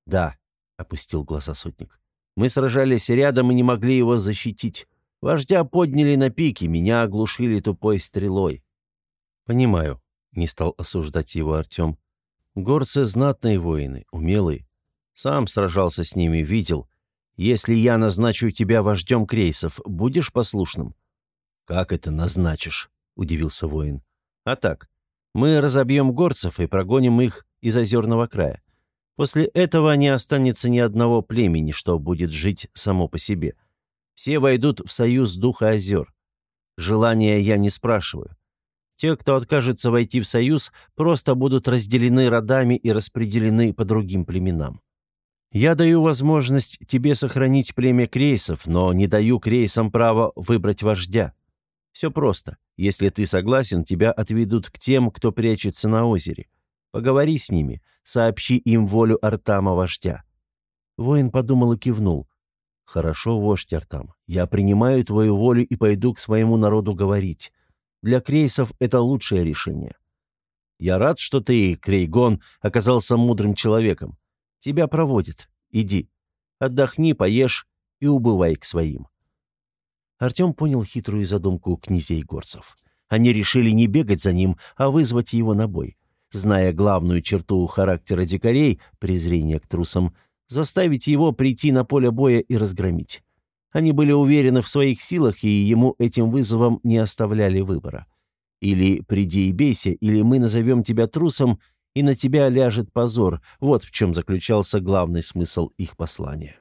«Да», — опустил глаза сотник. «Мы сражались рядом и не могли его защитить. Вождя подняли на пике, меня оглушили тупой стрелой». «Понимаю», — не стал осуждать его Артем. «Горцы — знатные воины, умелые. Сам сражался с ними, видел. Если я назначу тебя вождем крейсов, будешь послушным?» «Как это назначишь?» — удивился воин. «А так, мы разобьем горцев и прогоним их из озерного края. После этого не останется ни одного племени, что будет жить само по себе. Все войдут в союз Духа озер. Желания я не спрашиваю. Те, кто откажется войти в союз, просто будут разделены родами и распределены по другим племенам. Я даю возможность тебе сохранить племя крейсов, но не даю крейсам права выбрать вождя. Все просто. Если ты согласен, тебя отведут к тем, кто прячется на озере. Поговори с ними, сообщи им волю Артама, вождя». Воин подумал и кивнул. «Хорошо, вождь Артам, я принимаю твою волю и пойду к своему народу говорить. Для крейсов это лучшее решение. Я рад, что ты, Крейгон, оказался мудрым человеком. Тебя проводят. Иди. Отдохни, поешь и убывай к своим». Артем понял хитрую задумку князей горцев. Они решили не бегать за ним, а вызвать его на бой. Зная главную черту характера дикарей, презрение к трусам, заставить его прийти на поле боя и разгромить. Они были уверены в своих силах, и ему этим вызовом не оставляли выбора. Или приди и бейся, или мы назовем тебя трусом, и на тебя ляжет позор. Вот в чем заключался главный смысл их послания.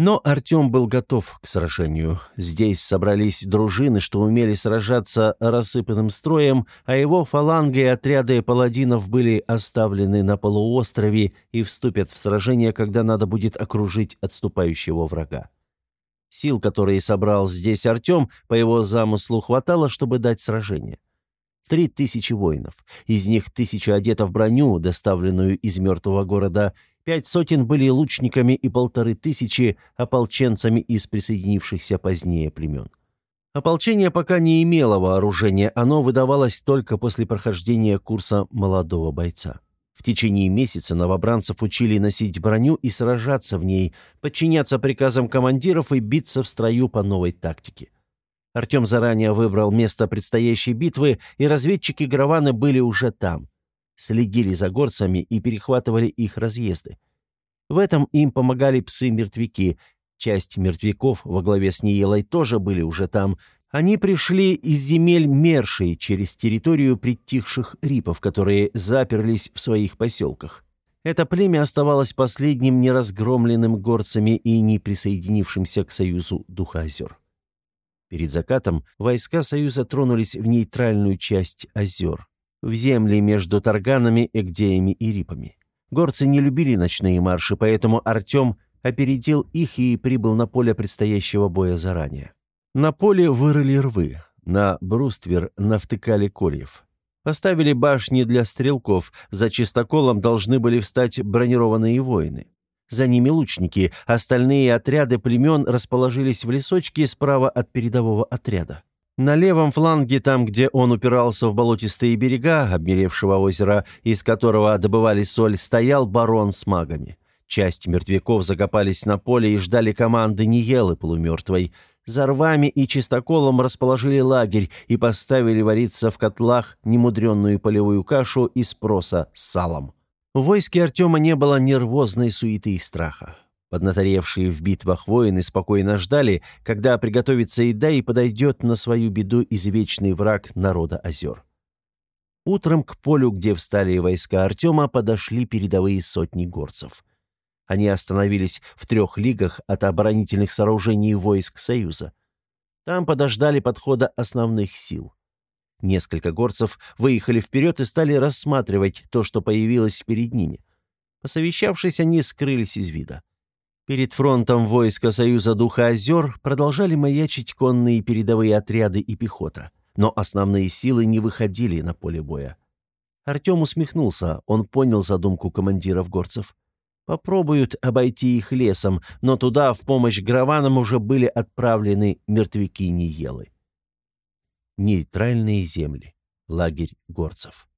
Но Артем был готов к сражению. Здесь собрались дружины, что умели сражаться рассыпанным строем, а его фаланга и отряды паладинов были оставлены на полуострове и вступят в сражение, когда надо будет окружить отступающего врага. Сил, которые собрал здесь Артем, по его замыслу хватало, чтобы дать сражение. Три тысячи воинов. Из них тысяча одета в броню, доставленную из мертвого города, Пять сотен были лучниками и полторы тысячи ополченцами из присоединившихся позднее племен. Ополчение пока не имело вооружения, оно выдавалось только после прохождения курса молодого бойца. В течение месяца новобранцев учили носить броню и сражаться в ней, подчиняться приказам командиров и биться в строю по новой тактике. Артем заранее выбрал место предстоящей битвы, и разведчики Граваны были уже там следили за горцами и перехватывали их разъезды. В этом им помогали псы-мертвяки. Часть мертвяков во главе с Ниелой тоже были уже там. Они пришли из земель Мершей через территорию притихших рипов, которые заперлись в своих поселках. Это племя оставалось последним неразгромленным горцами и не присоединившимся к союзу Духа озер. Перед закатом войска Союза тронулись в нейтральную часть озер, в земли между Тарганами, Эгдеями и Рипами. Горцы не любили ночные марши, поэтому Артем опередил их и прибыл на поле предстоящего боя заранее. На поле вырыли рвы, на бруствер навтыкали кольев. Поставили башни для стрелков, за чистоколом должны были встать бронированные воины. За ними лучники, остальные отряды племен расположились в лесочке справа от передового отряда. На левом фланге, там, где он упирался в болотистые берега обмеревшего озера, из которого добывали соль, стоял барон с магами. Часть мертвяков закопались на поле и ждали команды Ниелы полумертвой. За рвами и чистоколом расположили лагерь и поставили вариться в котлах немудренную полевую кашу из проса с салом. В войске Артема не было нервозной суеты и страха. Поднаторевшие в битвах воины спокойно ждали, когда приготовится еда и подойдет на свою беду извечный враг народа озер. Утром к полю, где встали войска Артема, подошли передовые сотни горцев. Они остановились в трех лигах от оборонительных сооружений войск Союза. Там подождали подхода основных сил. Несколько горцев выехали вперед и стали рассматривать то, что появилось перед ними. Посовещавшись, они скрылись из вида. Перед фронтом войска Союза Духа Озер продолжали маячить конные передовые отряды и пехота, но основные силы не выходили на поле боя. Артем усмехнулся, он понял задумку командиров горцев. Попробуют обойти их лесом, но туда в помощь граванам уже были отправлены мертвяки Ниелы нейтральные земли, лагерь горцев.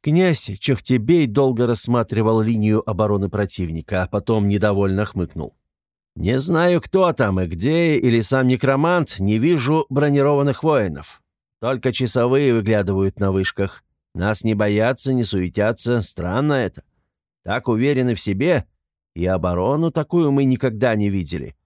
Князь Чехтебей долго рассматривал линию обороны противника, а потом недовольно хмыкнул. «Не знаю, кто там и где, или сам некромант, не вижу бронированных воинов. Только часовые выглядывают на вышках. Нас не боятся, не суетятся, странно это. Так уверены в себе, и оборону такую мы никогда не видели.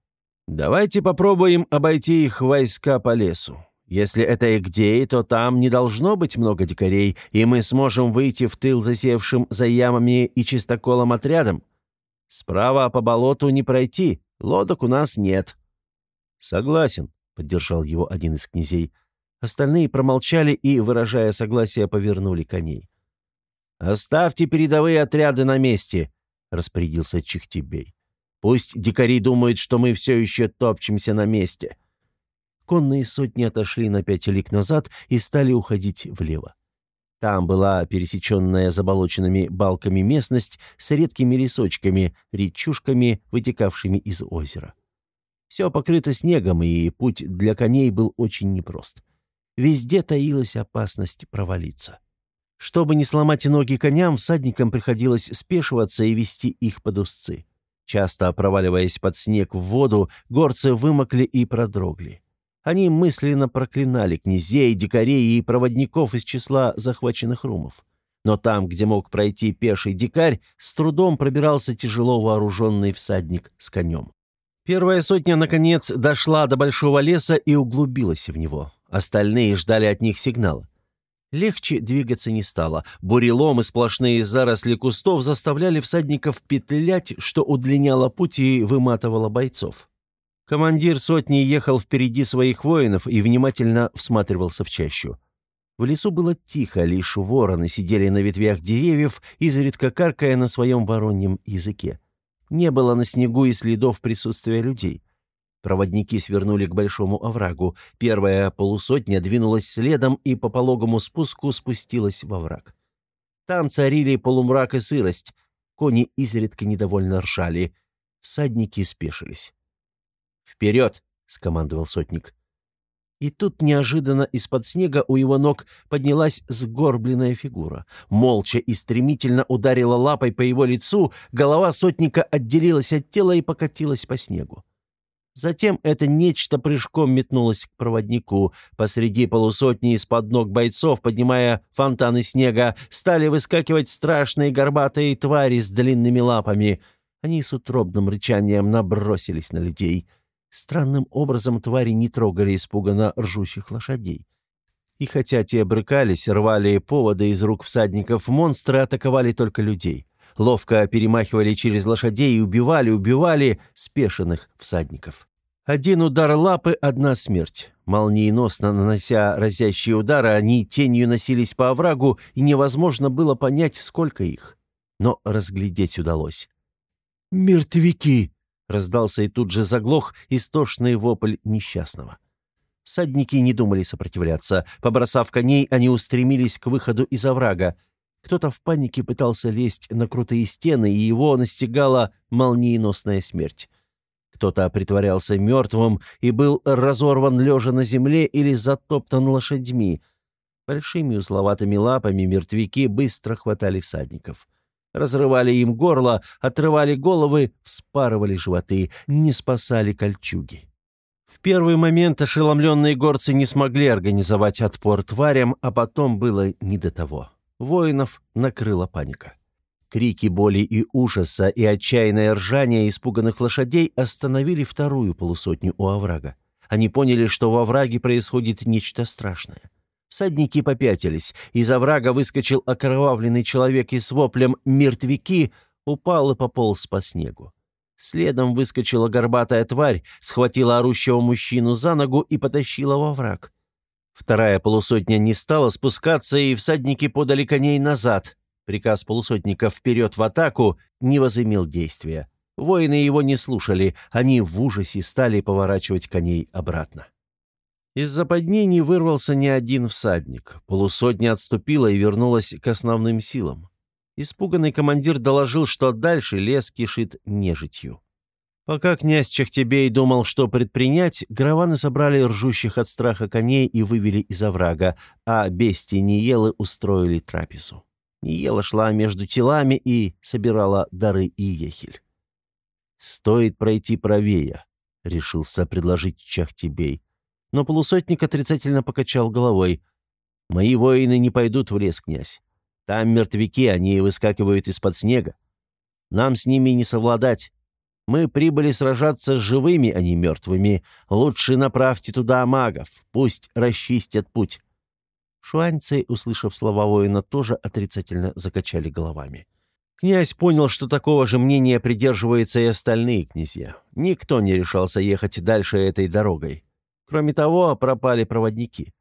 Давайте попробуем обойти их войска по лесу. Если это Эгдей, то там не должно быть много дикарей, и мы сможем выйти в тыл засевшим за ямами и чистоколом отрядом. Справа по болоту не пройти, лодок у нас нет». «Согласен», — поддержал его один из князей. Остальные промолчали и, выражая согласие, повернули коней. «Оставьте передовые отряды на месте», — распорядился Чехтибей. «Пусть дикари думают, что мы все еще топчемся на месте. Конные сотни отошли на пять лик назад и стали уходить влево. Там была пересеченная заболоченными балками местность с редкими лесочками, речушками, вытекавшими из озера. Все покрыто снегом, и путь для коней был очень непрост. Везде таилась опасность провалиться. Чтобы не сломать ноги коням, всадникам приходилось спешиваться и вести их под узцы. Часто проваливаясь под снег в воду, горцы вымокли и продрогли. Они мысленно проклинали князей, дикарей и проводников из числа захваченных румов. Но там, где мог пройти пеший дикарь, с трудом пробирался тяжело вооруженный всадник с конем. Первая сотня, наконец, дошла до большого леса и углубилась в него. Остальные ждали от них сигнала. Легче двигаться не стало. Бурелом и сплошные заросли кустов заставляли всадников петлять, что удлиняло путь и выматывало бойцов. Командир сотни ехал впереди своих воинов и внимательно всматривался в чащу. В лесу было тихо, лишь вороны сидели на ветвях деревьев, изредка каркая на своем вороньем языке. Не было на снегу и следов присутствия людей. Проводники свернули к большому оврагу. Первая полусотня двинулась следом и по пологому спуску спустилась во враг. Там царили полумрак и сырость. Кони изредка недовольно ржали. Всадники спешились. «Вперед!» — скомандовал сотник. И тут неожиданно из-под снега у его ног поднялась сгорбленная фигура. Молча и стремительно ударила лапой по его лицу, голова сотника отделилась от тела и покатилась по снегу. Затем это нечто прыжком метнулось к проводнику. Посреди полусотни из-под ног бойцов, поднимая фонтаны снега, стали выскакивать страшные горбатые твари с длинными лапами. Они с утробным рычанием набросились на людей — Странным образом твари не трогали испуганно ржущих лошадей. И хотя те брыкались, рвали поводы из рук всадников, монстры атаковали только людей. Ловко перемахивали через лошадей и убивали, убивали спешенных всадников. Один удар лапы, одна смерть. Молниеносно нанося разящие удары, они тенью носились по оврагу, и невозможно было понять, сколько их. Но разглядеть удалось. «Мертвяки!» — раздался и тут же заглох истошный вопль несчастного. Всадники не думали сопротивляться. Побросав коней, они устремились к выходу из оврага. Кто-то в панике пытался лезть на крутые стены, и его настигала молниеносная смерть. Кто-то притворялся мертвым и был разорван лежа на земле или затоптан лошадьми. Большими узловатыми лапами мертвяки быстро хватали всадников. Разрывали им горло, отрывали головы, вспарывали животы, не спасали кольчуги. В первый момент ошеломленные горцы не смогли организовать отпор тварям, а потом было не до того. Воинов накрыла паника. Крики боли и ужаса и отчаянное ржание испуганных лошадей остановили вторую полусотню у оврага. Они поняли, что во враге происходит нечто страшное. Всадники попятились. Из оврага выскочил окровавленный человек и с воплем «Мертвяки!» упал и пополз по снегу. Следом выскочила горбатая тварь, схватила орущего мужчину за ногу и потащила во враг. Вторая полусотня не стала спускаться, и всадники подали коней назад. Приказ полусотника «вперед в атаку» не возымел действия. Воины его не слушали, они в ужасе стали поворачивать коней обратно. Из западни не вырвался ни один всадник. Полусотня отступила и вернулась к основным силам. Испуганный командир доложил, что дальше лес кишит нежитью. Пока князь Чахтебей думал, что предпринять, граваны собрали ржущих от страха коней и вывели из оврага, а бести Ниелы устроили трапезу. Ниела шла между телами и собирала дары и ехель. «Стоит пройти правее», — решился предложить Чахтебей. Но полусотник отрицательно покачал головой. «Мои воины не пойдут в лес, князь. Там мертвяки, они выскакивают из-под снега. Нам с ними не совладать. Мы прибыли сражаться с живыми, а не мертвыми. Лучше направьте туда магов, пусть расчистят путь. Шуаньцы, услышав слова воина, тоже отрицательно закачали головами. Князь понял, что такого же мнения придерживаются и остальные князья. Никто не решался ехать дальше этой дорогой. Кроме того, пропали проводники.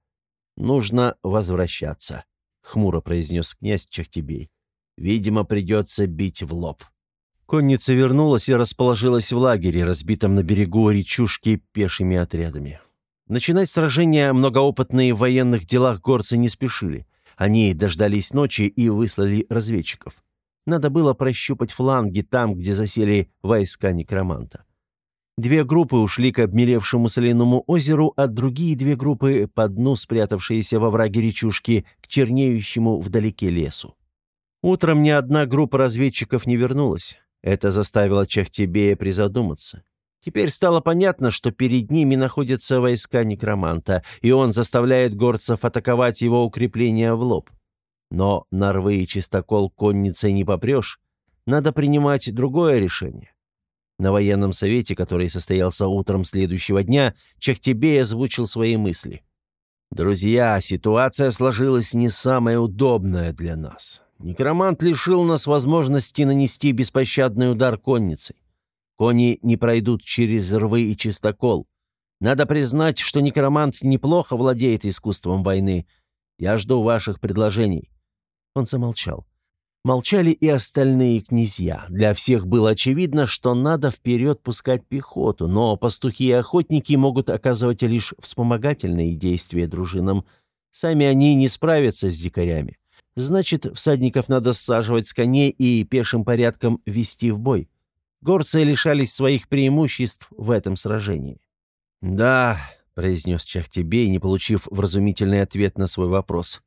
«Нужно возвращаться», — хмуро произнес князь Чахтебей. «Видимо, придется бить в лоб». Конница вернулась и расположилась в лагере, разбитом на берегу речушки пешими отрядами. Начинать сражение многоопытные в военных делах горцы не спешили. Они дождались ночи и выслали разведчиков. Надо было прощупать фланги там, где засели войска некроманта. Две группы ушли к обмелевшему соляному озеру, а другие две группы по дну спрятавшиеся во враге речушки к чернеющему вдалеке лесу. Утром ни одна группа разведчиков не вернулась. Это заставило Чахтебея призадуматься. Теперь стало понятно, что перед ними находятся войска некроманта, и он заставляет горцев атаковать его укрепления в лоб. Но на рвы и чистокол конницей не попрешь. Надо принимать другое решение. На военном совете, который состоялся утром следующего дня, Чахтебей озвучил свои мысли. «Друзья, ситуация сложилась не самая удобная для нас. Некромант лишил нас возможности нанести беспощадный удар конницей. Кони не пройдут через рвы и чистокол. Надо признать, что некромант неплохо владеет искусством войны. Я жду ваших предложений». Он замолчал. Молчали и остальные князья. Для всех было очевидно, что надо вперед пускать пехоту, но пастухи и охотники могут оказывать лишь вспомогательные действия дружинам. Сами они не справятся с дикарями. Значит, всадников надо саживать с коней и пешим порядком вести в бой. Горцы лишались своих преимуществ в этом сражении. «Да», — произнес Чахтебей, не получив вразумительный ответ на свой вопрос.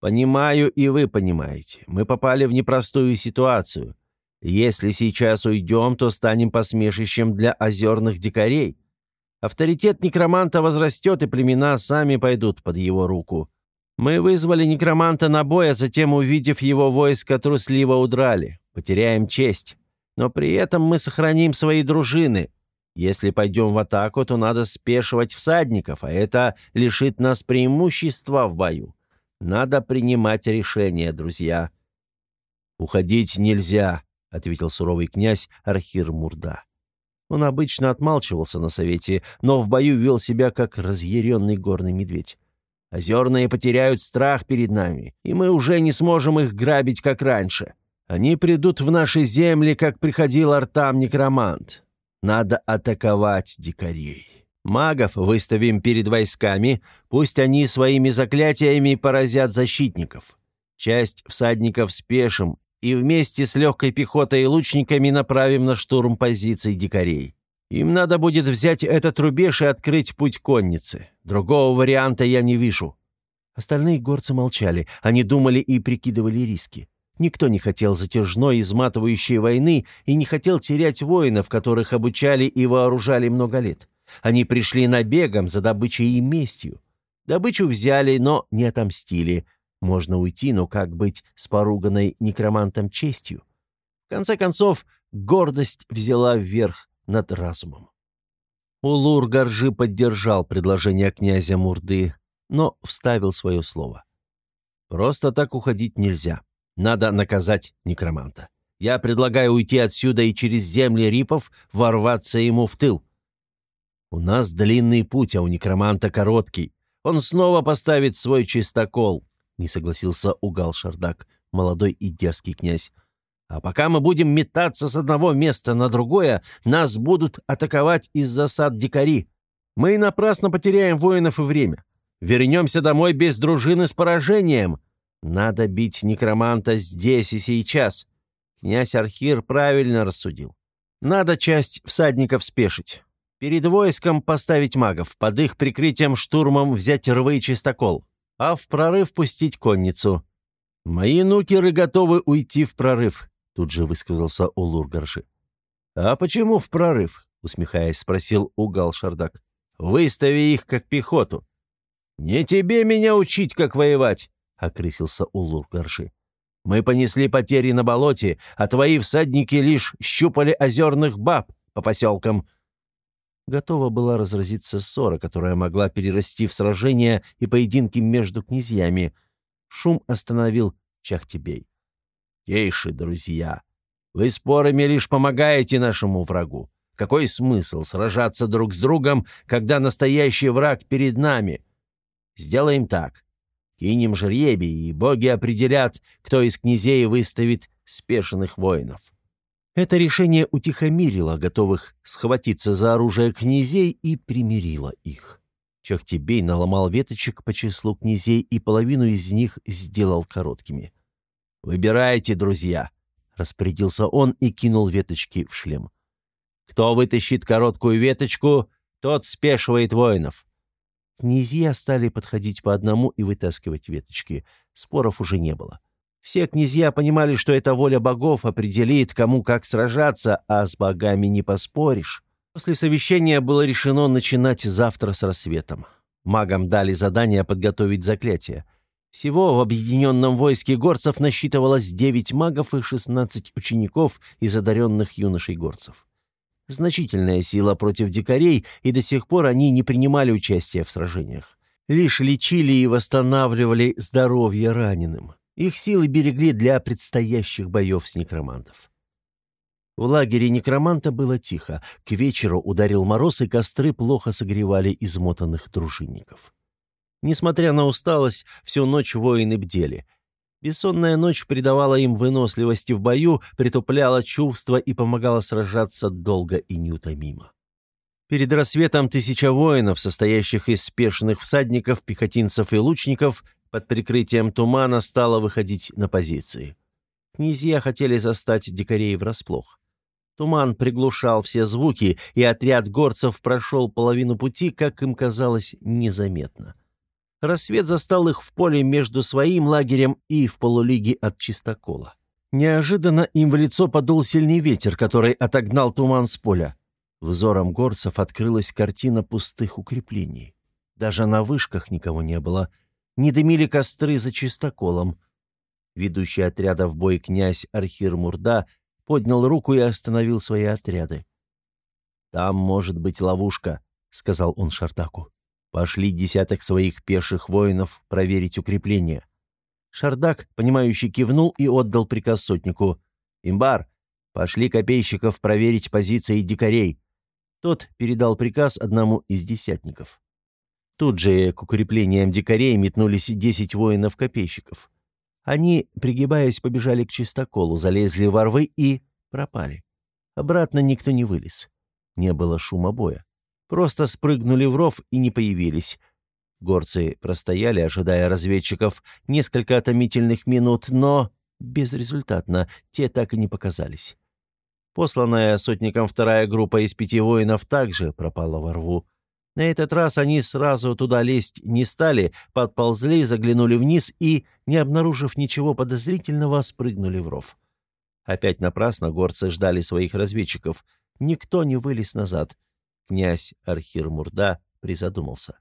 «Понимаю, и вы понимаете. Мы попали в непростую ситуацию. Если сейчас уйдем, то станем посмешищем для озерных дикарей. Авторитет некроманта возрастет, и племена сами пойдут под его руку. Мы вызвали некроманта на бой, а затем, увидев его войско, трусливо удрали. Потеряем честь. Но при этом мы сохраним свои дружины. Если пойдем в атаку, то надо спешивать всадников, а это лишит нас преимущества в бою. Надо принимать решение, друзья». «Уходить нельзя», — ответил суровый князь Архир Мурда. Он обычно отмалчивался на совете, но в бою вел себя как разъяренный горный медведь. Озерные потеряют страх перед нами, и мы уже не сможем их грабить, как раньше. Они придут в наши земли, как приходил Артам Некромант. Надо атаковать дикарей. Магов выставим перед войсками, пусть они своими заклятиями поразят защитников. Часть всадников спешим и вместе с легкой пехотой и лучниками направим на штурм позиций дикарей. Им надо будет взять этот рубеж и открыть путь конницы. Другого варианта я не вижу». Остальные горцы молчали. Они думали и прикидывали риски. Никто не хотел затяжной, изматывающей войны и не хотел терять воинов, которых обучали и вооружали много лет. Они пришли набегом за добычей и местью. Добычу взяли, но не отомстили – можно уйти, но как быть с поруганной некромантом честью? В конце концов, гордость взяла вверх над разумом. Улур Горжи поддержал предложение князя Мурды, но вставил свое слово. «Просто так уходить нельзя. Надо наказать некроманта. Я предлагаю уйти отсюда и через земли рипов ворваться ему в тыл. У нас длинный путь, а у некроманта короткий. Он снова поставит свой чистокол не согласился Угал Шардак, молодой и дерзкий князь. «А пока мы будем метаться с одного места на другое, нас будут атаковать из засад дикари. Мы напрасно потеряем воинов и время. Вернемся домой без дружины с поражением. Надо бить некроманта здесь и сейчас». Князь Архир правильно рассудил. Надо часть всадников спешить. Перед войском поставить магов, под их прикрытием штурмом взять рвы и чистокол а в прорыв пустить конницу. Мои нукеры готовы уйти в прорыв», — тут же высказался Улур Горши. «А почему в прорыв?» — усмехаясь, спросил Угал Шардак. «Выстави их как пехоту». «Не тебе меня учить, как воевать!» — окрысился Улур Горши. «Мы понесли потери на болоте, а твои всадники лишь щупали озерных баб по поселкам готова была разразиться ссора, которая могла перерасти в сражение и поединки между князьями. Шум остановил Чахтебей. «Тише, друзья! Вы спорами лишь помогаете нашему врагу. Какой смысл сражаться друг с другом, когда настоящий враг перед нами? Сделаем так. Кинем жребий, и боги определят, кто из князей выставит спешенных воинов. Это решение утихомирило готовых схватиться за оружие князей и примирило их. Чахтебей наломал веточек по числу князей и половину из них сделал короткими. «Выбирайте, друзья!» — распорядился он и кинул веточки в шлем. «Кто вытащит короткую веточку, тот спешивает воинов». Князья стали подходить по одному и вытаскивать веточки. Споров уже не было. Все князья понимали, что эта воля богов определит, кому как сражаться, а с богами не поспоришь. После совещания было решено начинать завтра с рассветом. Магам дали задание подготовить заклятие. Всего в объединенном войске горцев насчитывалось 9 магов и 16 учеников из одаренных юношей-горцев. Значительная сила против дикарей, и до сих пор они не принимали участия в сражениях. Лишь лечили и восстанавливали здоровье раненым. Их силы берегли для предстоящих боев с некромантов. В лагере некроманта было тихо. К вечеру ударил мороз, и костры плохо согревали измотанных дружинников. Несмотря на усталость, всю ночь воины бдели. Бессонная ночь придавала им выносливости в бою, притупляла чувства и помогала сражаться долго и неутомимо. Перед рассветом тысяча воинов, состоящих из спешных всадников, пехотинцев и лучников, под прикрытием тумана стала выходить на позиции. Князья хотели застать дикарей врасплох. Туман приглушал все звуки, и отряд горцев прошел половину пути, как им казалось, незаметно. Рассвет застал их в поле между своим лагерем и в полулиге от чистокола. Неожиданно им в лицо подул сильный ветер, который отогнал туман с поля. Взором горцев открылась картина пустых укреплений. Даже на вышках никого не было, не дымили костры за чистоколом. Ведущий отряда в бой князь Архир Мурда поднял руку и остановил свои отряды. «Там может быть ловушка», — сказал он Шартаку. «Пошли десяток своих пеших воинов проверить укрепление». Шардак, понимающий, кивнул и отдал приказ сотнику. «Имбар, пошли копейщиков проверить позиции дикарей. Тот передал приказ одному из десятников. Тут же к укреплениям дикарей метнулись десять воинов-копейщиков. Они, пригибаясь, побежали к чистоколу, залезли во рвы и пропали. Обратно никто не вылез. Не было шума боя. Просто спрыгнули в ров и не появились. Горцы простояли, ожидая разведчиков, несколько томительных минут, но безрезультатно, те так и не показались. Посланная сотником вторая группа из пяти воинов также пропала во рву. На этот раз они сразу туда лезть не стали, подползли, заглянули вниз и, не обнаружив ничего подозрительного, спрыгнули в ров. Опять напрасно горцы ждали своих разведчиков. Никто не вылез назад. Князь Архир Мурда призадумался.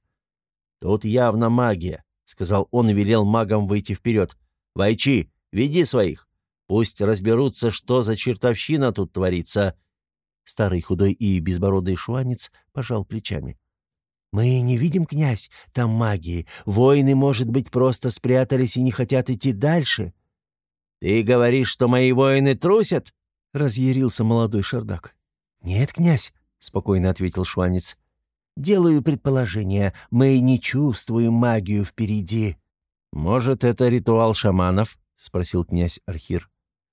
«Тут явно магия», — сказал он и велел магам выйти вперед. «Войчи, веди своих. Пусть разберутся, что за чертовщина тут творится». Старый худой и безбородый шуанец пожал плечами. «Мы не видим, князь, там магии. Воины, может быть, просто спрятались и не хотят идти дальше». «Ты говоришь, что мои воины трусят?» — разъярился молодой шардак. «Нет, князь», — спокойно ответил шуанец. «Делаю предположение. Мы не чувствуем магию впереди». «Может, это ритуал шаманов?» — спросил князь Архир.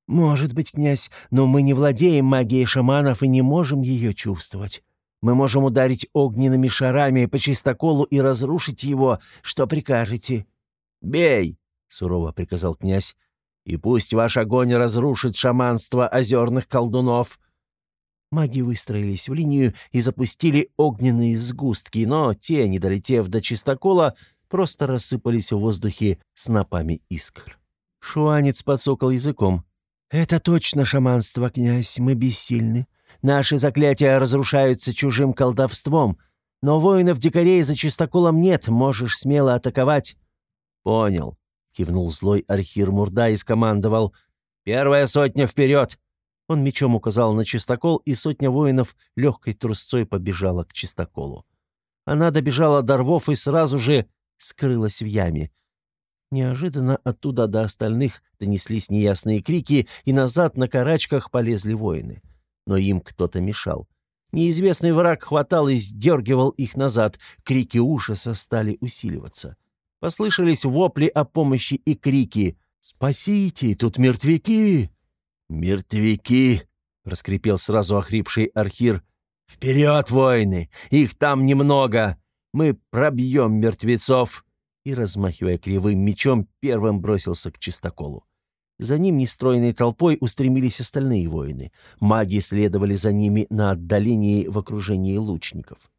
«Может быть, князь, но мы не владеем магией шаманов и не можем ее чувствовать. Мы можем ударить огненными шарами по чистоколу и разрушить его. Что прикажете?» «Бей!» — сурово приказал князь. «И пусть ваш огонь разрушит шаманство озерных колдунов». Маги выстроились в линию и запустили огненные сгустки, но те, не долетев до чистокола, просто рассыпались в воздухе снопами искр. Шуанец подсокал языком. «Это точно шаманство, князь, мы бессильны. Наши заклятия разрушаются чужим колдовством. Но воинов-дикарей за чистоколом нет, можешь смело атаковать». «Понял», — кивнул злой Архир Мурда и скомандовал. «Первая сотня вперед!» Он мечом указал на чистокол, и сотня воинов легкой трусцой побежала к чистоколу. Она добежала до рвов и сразу же скрылась в яме. Неожиданно оттуда до остальных донеслись неясные крики, и назад на карачках полезли воины но им кто-то мешал. Неизвестный враг хватал и сдергивал их назад, крики ужаса стали усиливаться. Послышались вопли о помощи и крики «Спасите, тут мертвяки!» «Мертвяки!» — раскрепел сразу охрипший архир. «Вперед, воины! Их там немного! Мы пробьем мертвецов!» И, размахивая кривым мечом, первым бросился к чистоколу. За ним нестройной толпой устремились остальные воины. Маги следовали за ними на отдалении в окружении лучников.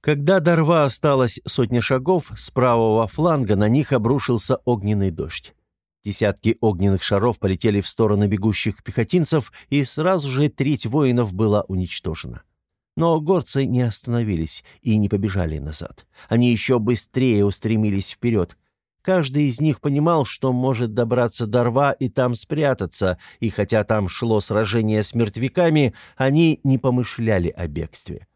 Когда до рва осталось сотня шагов, с правого фланга на них обрушился огненный дождь. Десятки огненных шаров полетели в сторону бегущих пехотинцев, и сразу же треть воинов была уничтожена. Но горцы не остановились и не побежали назад. Они еще быстрее устремились вперед. Каждый из них понимал, что может добраться до рва и там спрятаться, и хотя там шло сражение с мертвяками, они не помышляли о бегстве.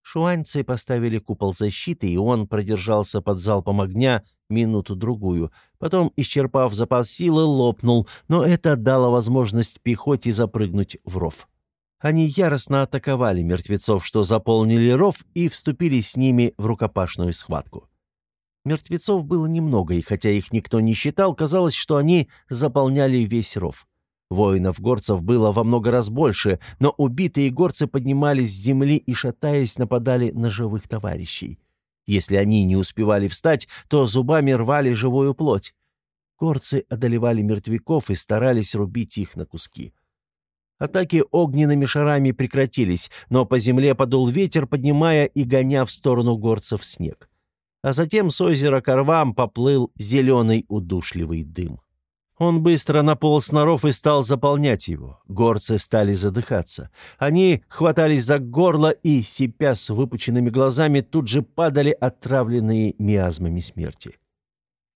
Шуаньцы поставили купол защиты, и он продержался под залпом огня минуту-другую. Потом, исчерпав запас силы, лопнул, но это дало возможность пехоте запрыгнуть в ров. Они яростно атаковали мертвецов, что заполнили ров, и вступили с ними в рукопашную схватку. Мертвецов было немного, и хотя их никто не считал, казалось, что они заполняли весь ров. Воинов-горцев было во много раз больше, но убитые горцы поднимались с земли и, шатаясь, нападали на живых товарищей. Если они не успевали встать, то зубами рвали живую плоть. Горцы одолевали мертвяков и старались рубить их на куски. Атаки огненными шарами прекратились, но по земле подул ветер, поднимая и гоня в сторону горцев снег а затем с озера Карвам поплыл зеленый удушливый дым. Он быстро наполз на ров и стал заполнять его. Горцы стали задыхаться. Они хватались за горло и, сипя с выпученными глазами, тут же падали отравленные миазмами смерти.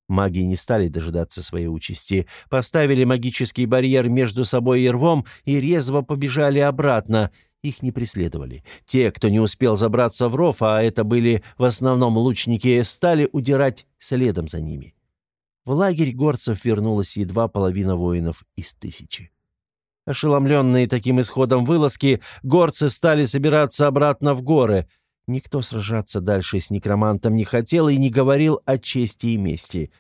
Маги не стали дожидаться своей участи, поставили магический барьер между собой и рвом и резво побежали обратно — их не преследовали. Те, кто не успел забраться в ров, а это были в основном лучники, стали удирать следом за ними. В лагерь горцев вернулась едва половина воинов из тысячи. Ошеломленные таким исходом вылазки, горцы стали собираться обратно в горы. Никто сражаться дальше с некромантом не хотел и не говорил о чести и мести.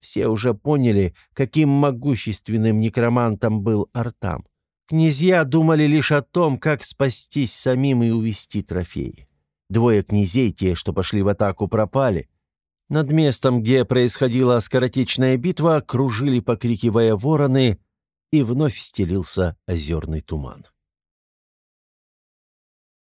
Все уже поняли, каким могущественным некромантом был Артам. Князья думали лишь о том, как спастись самим и увести трофеи. Двое князей, те, что пошли в атаку, пропали. Над местом, где происходила скоротечная битва, кружили, покрикивая вороны, и вновь стелился озерный туман.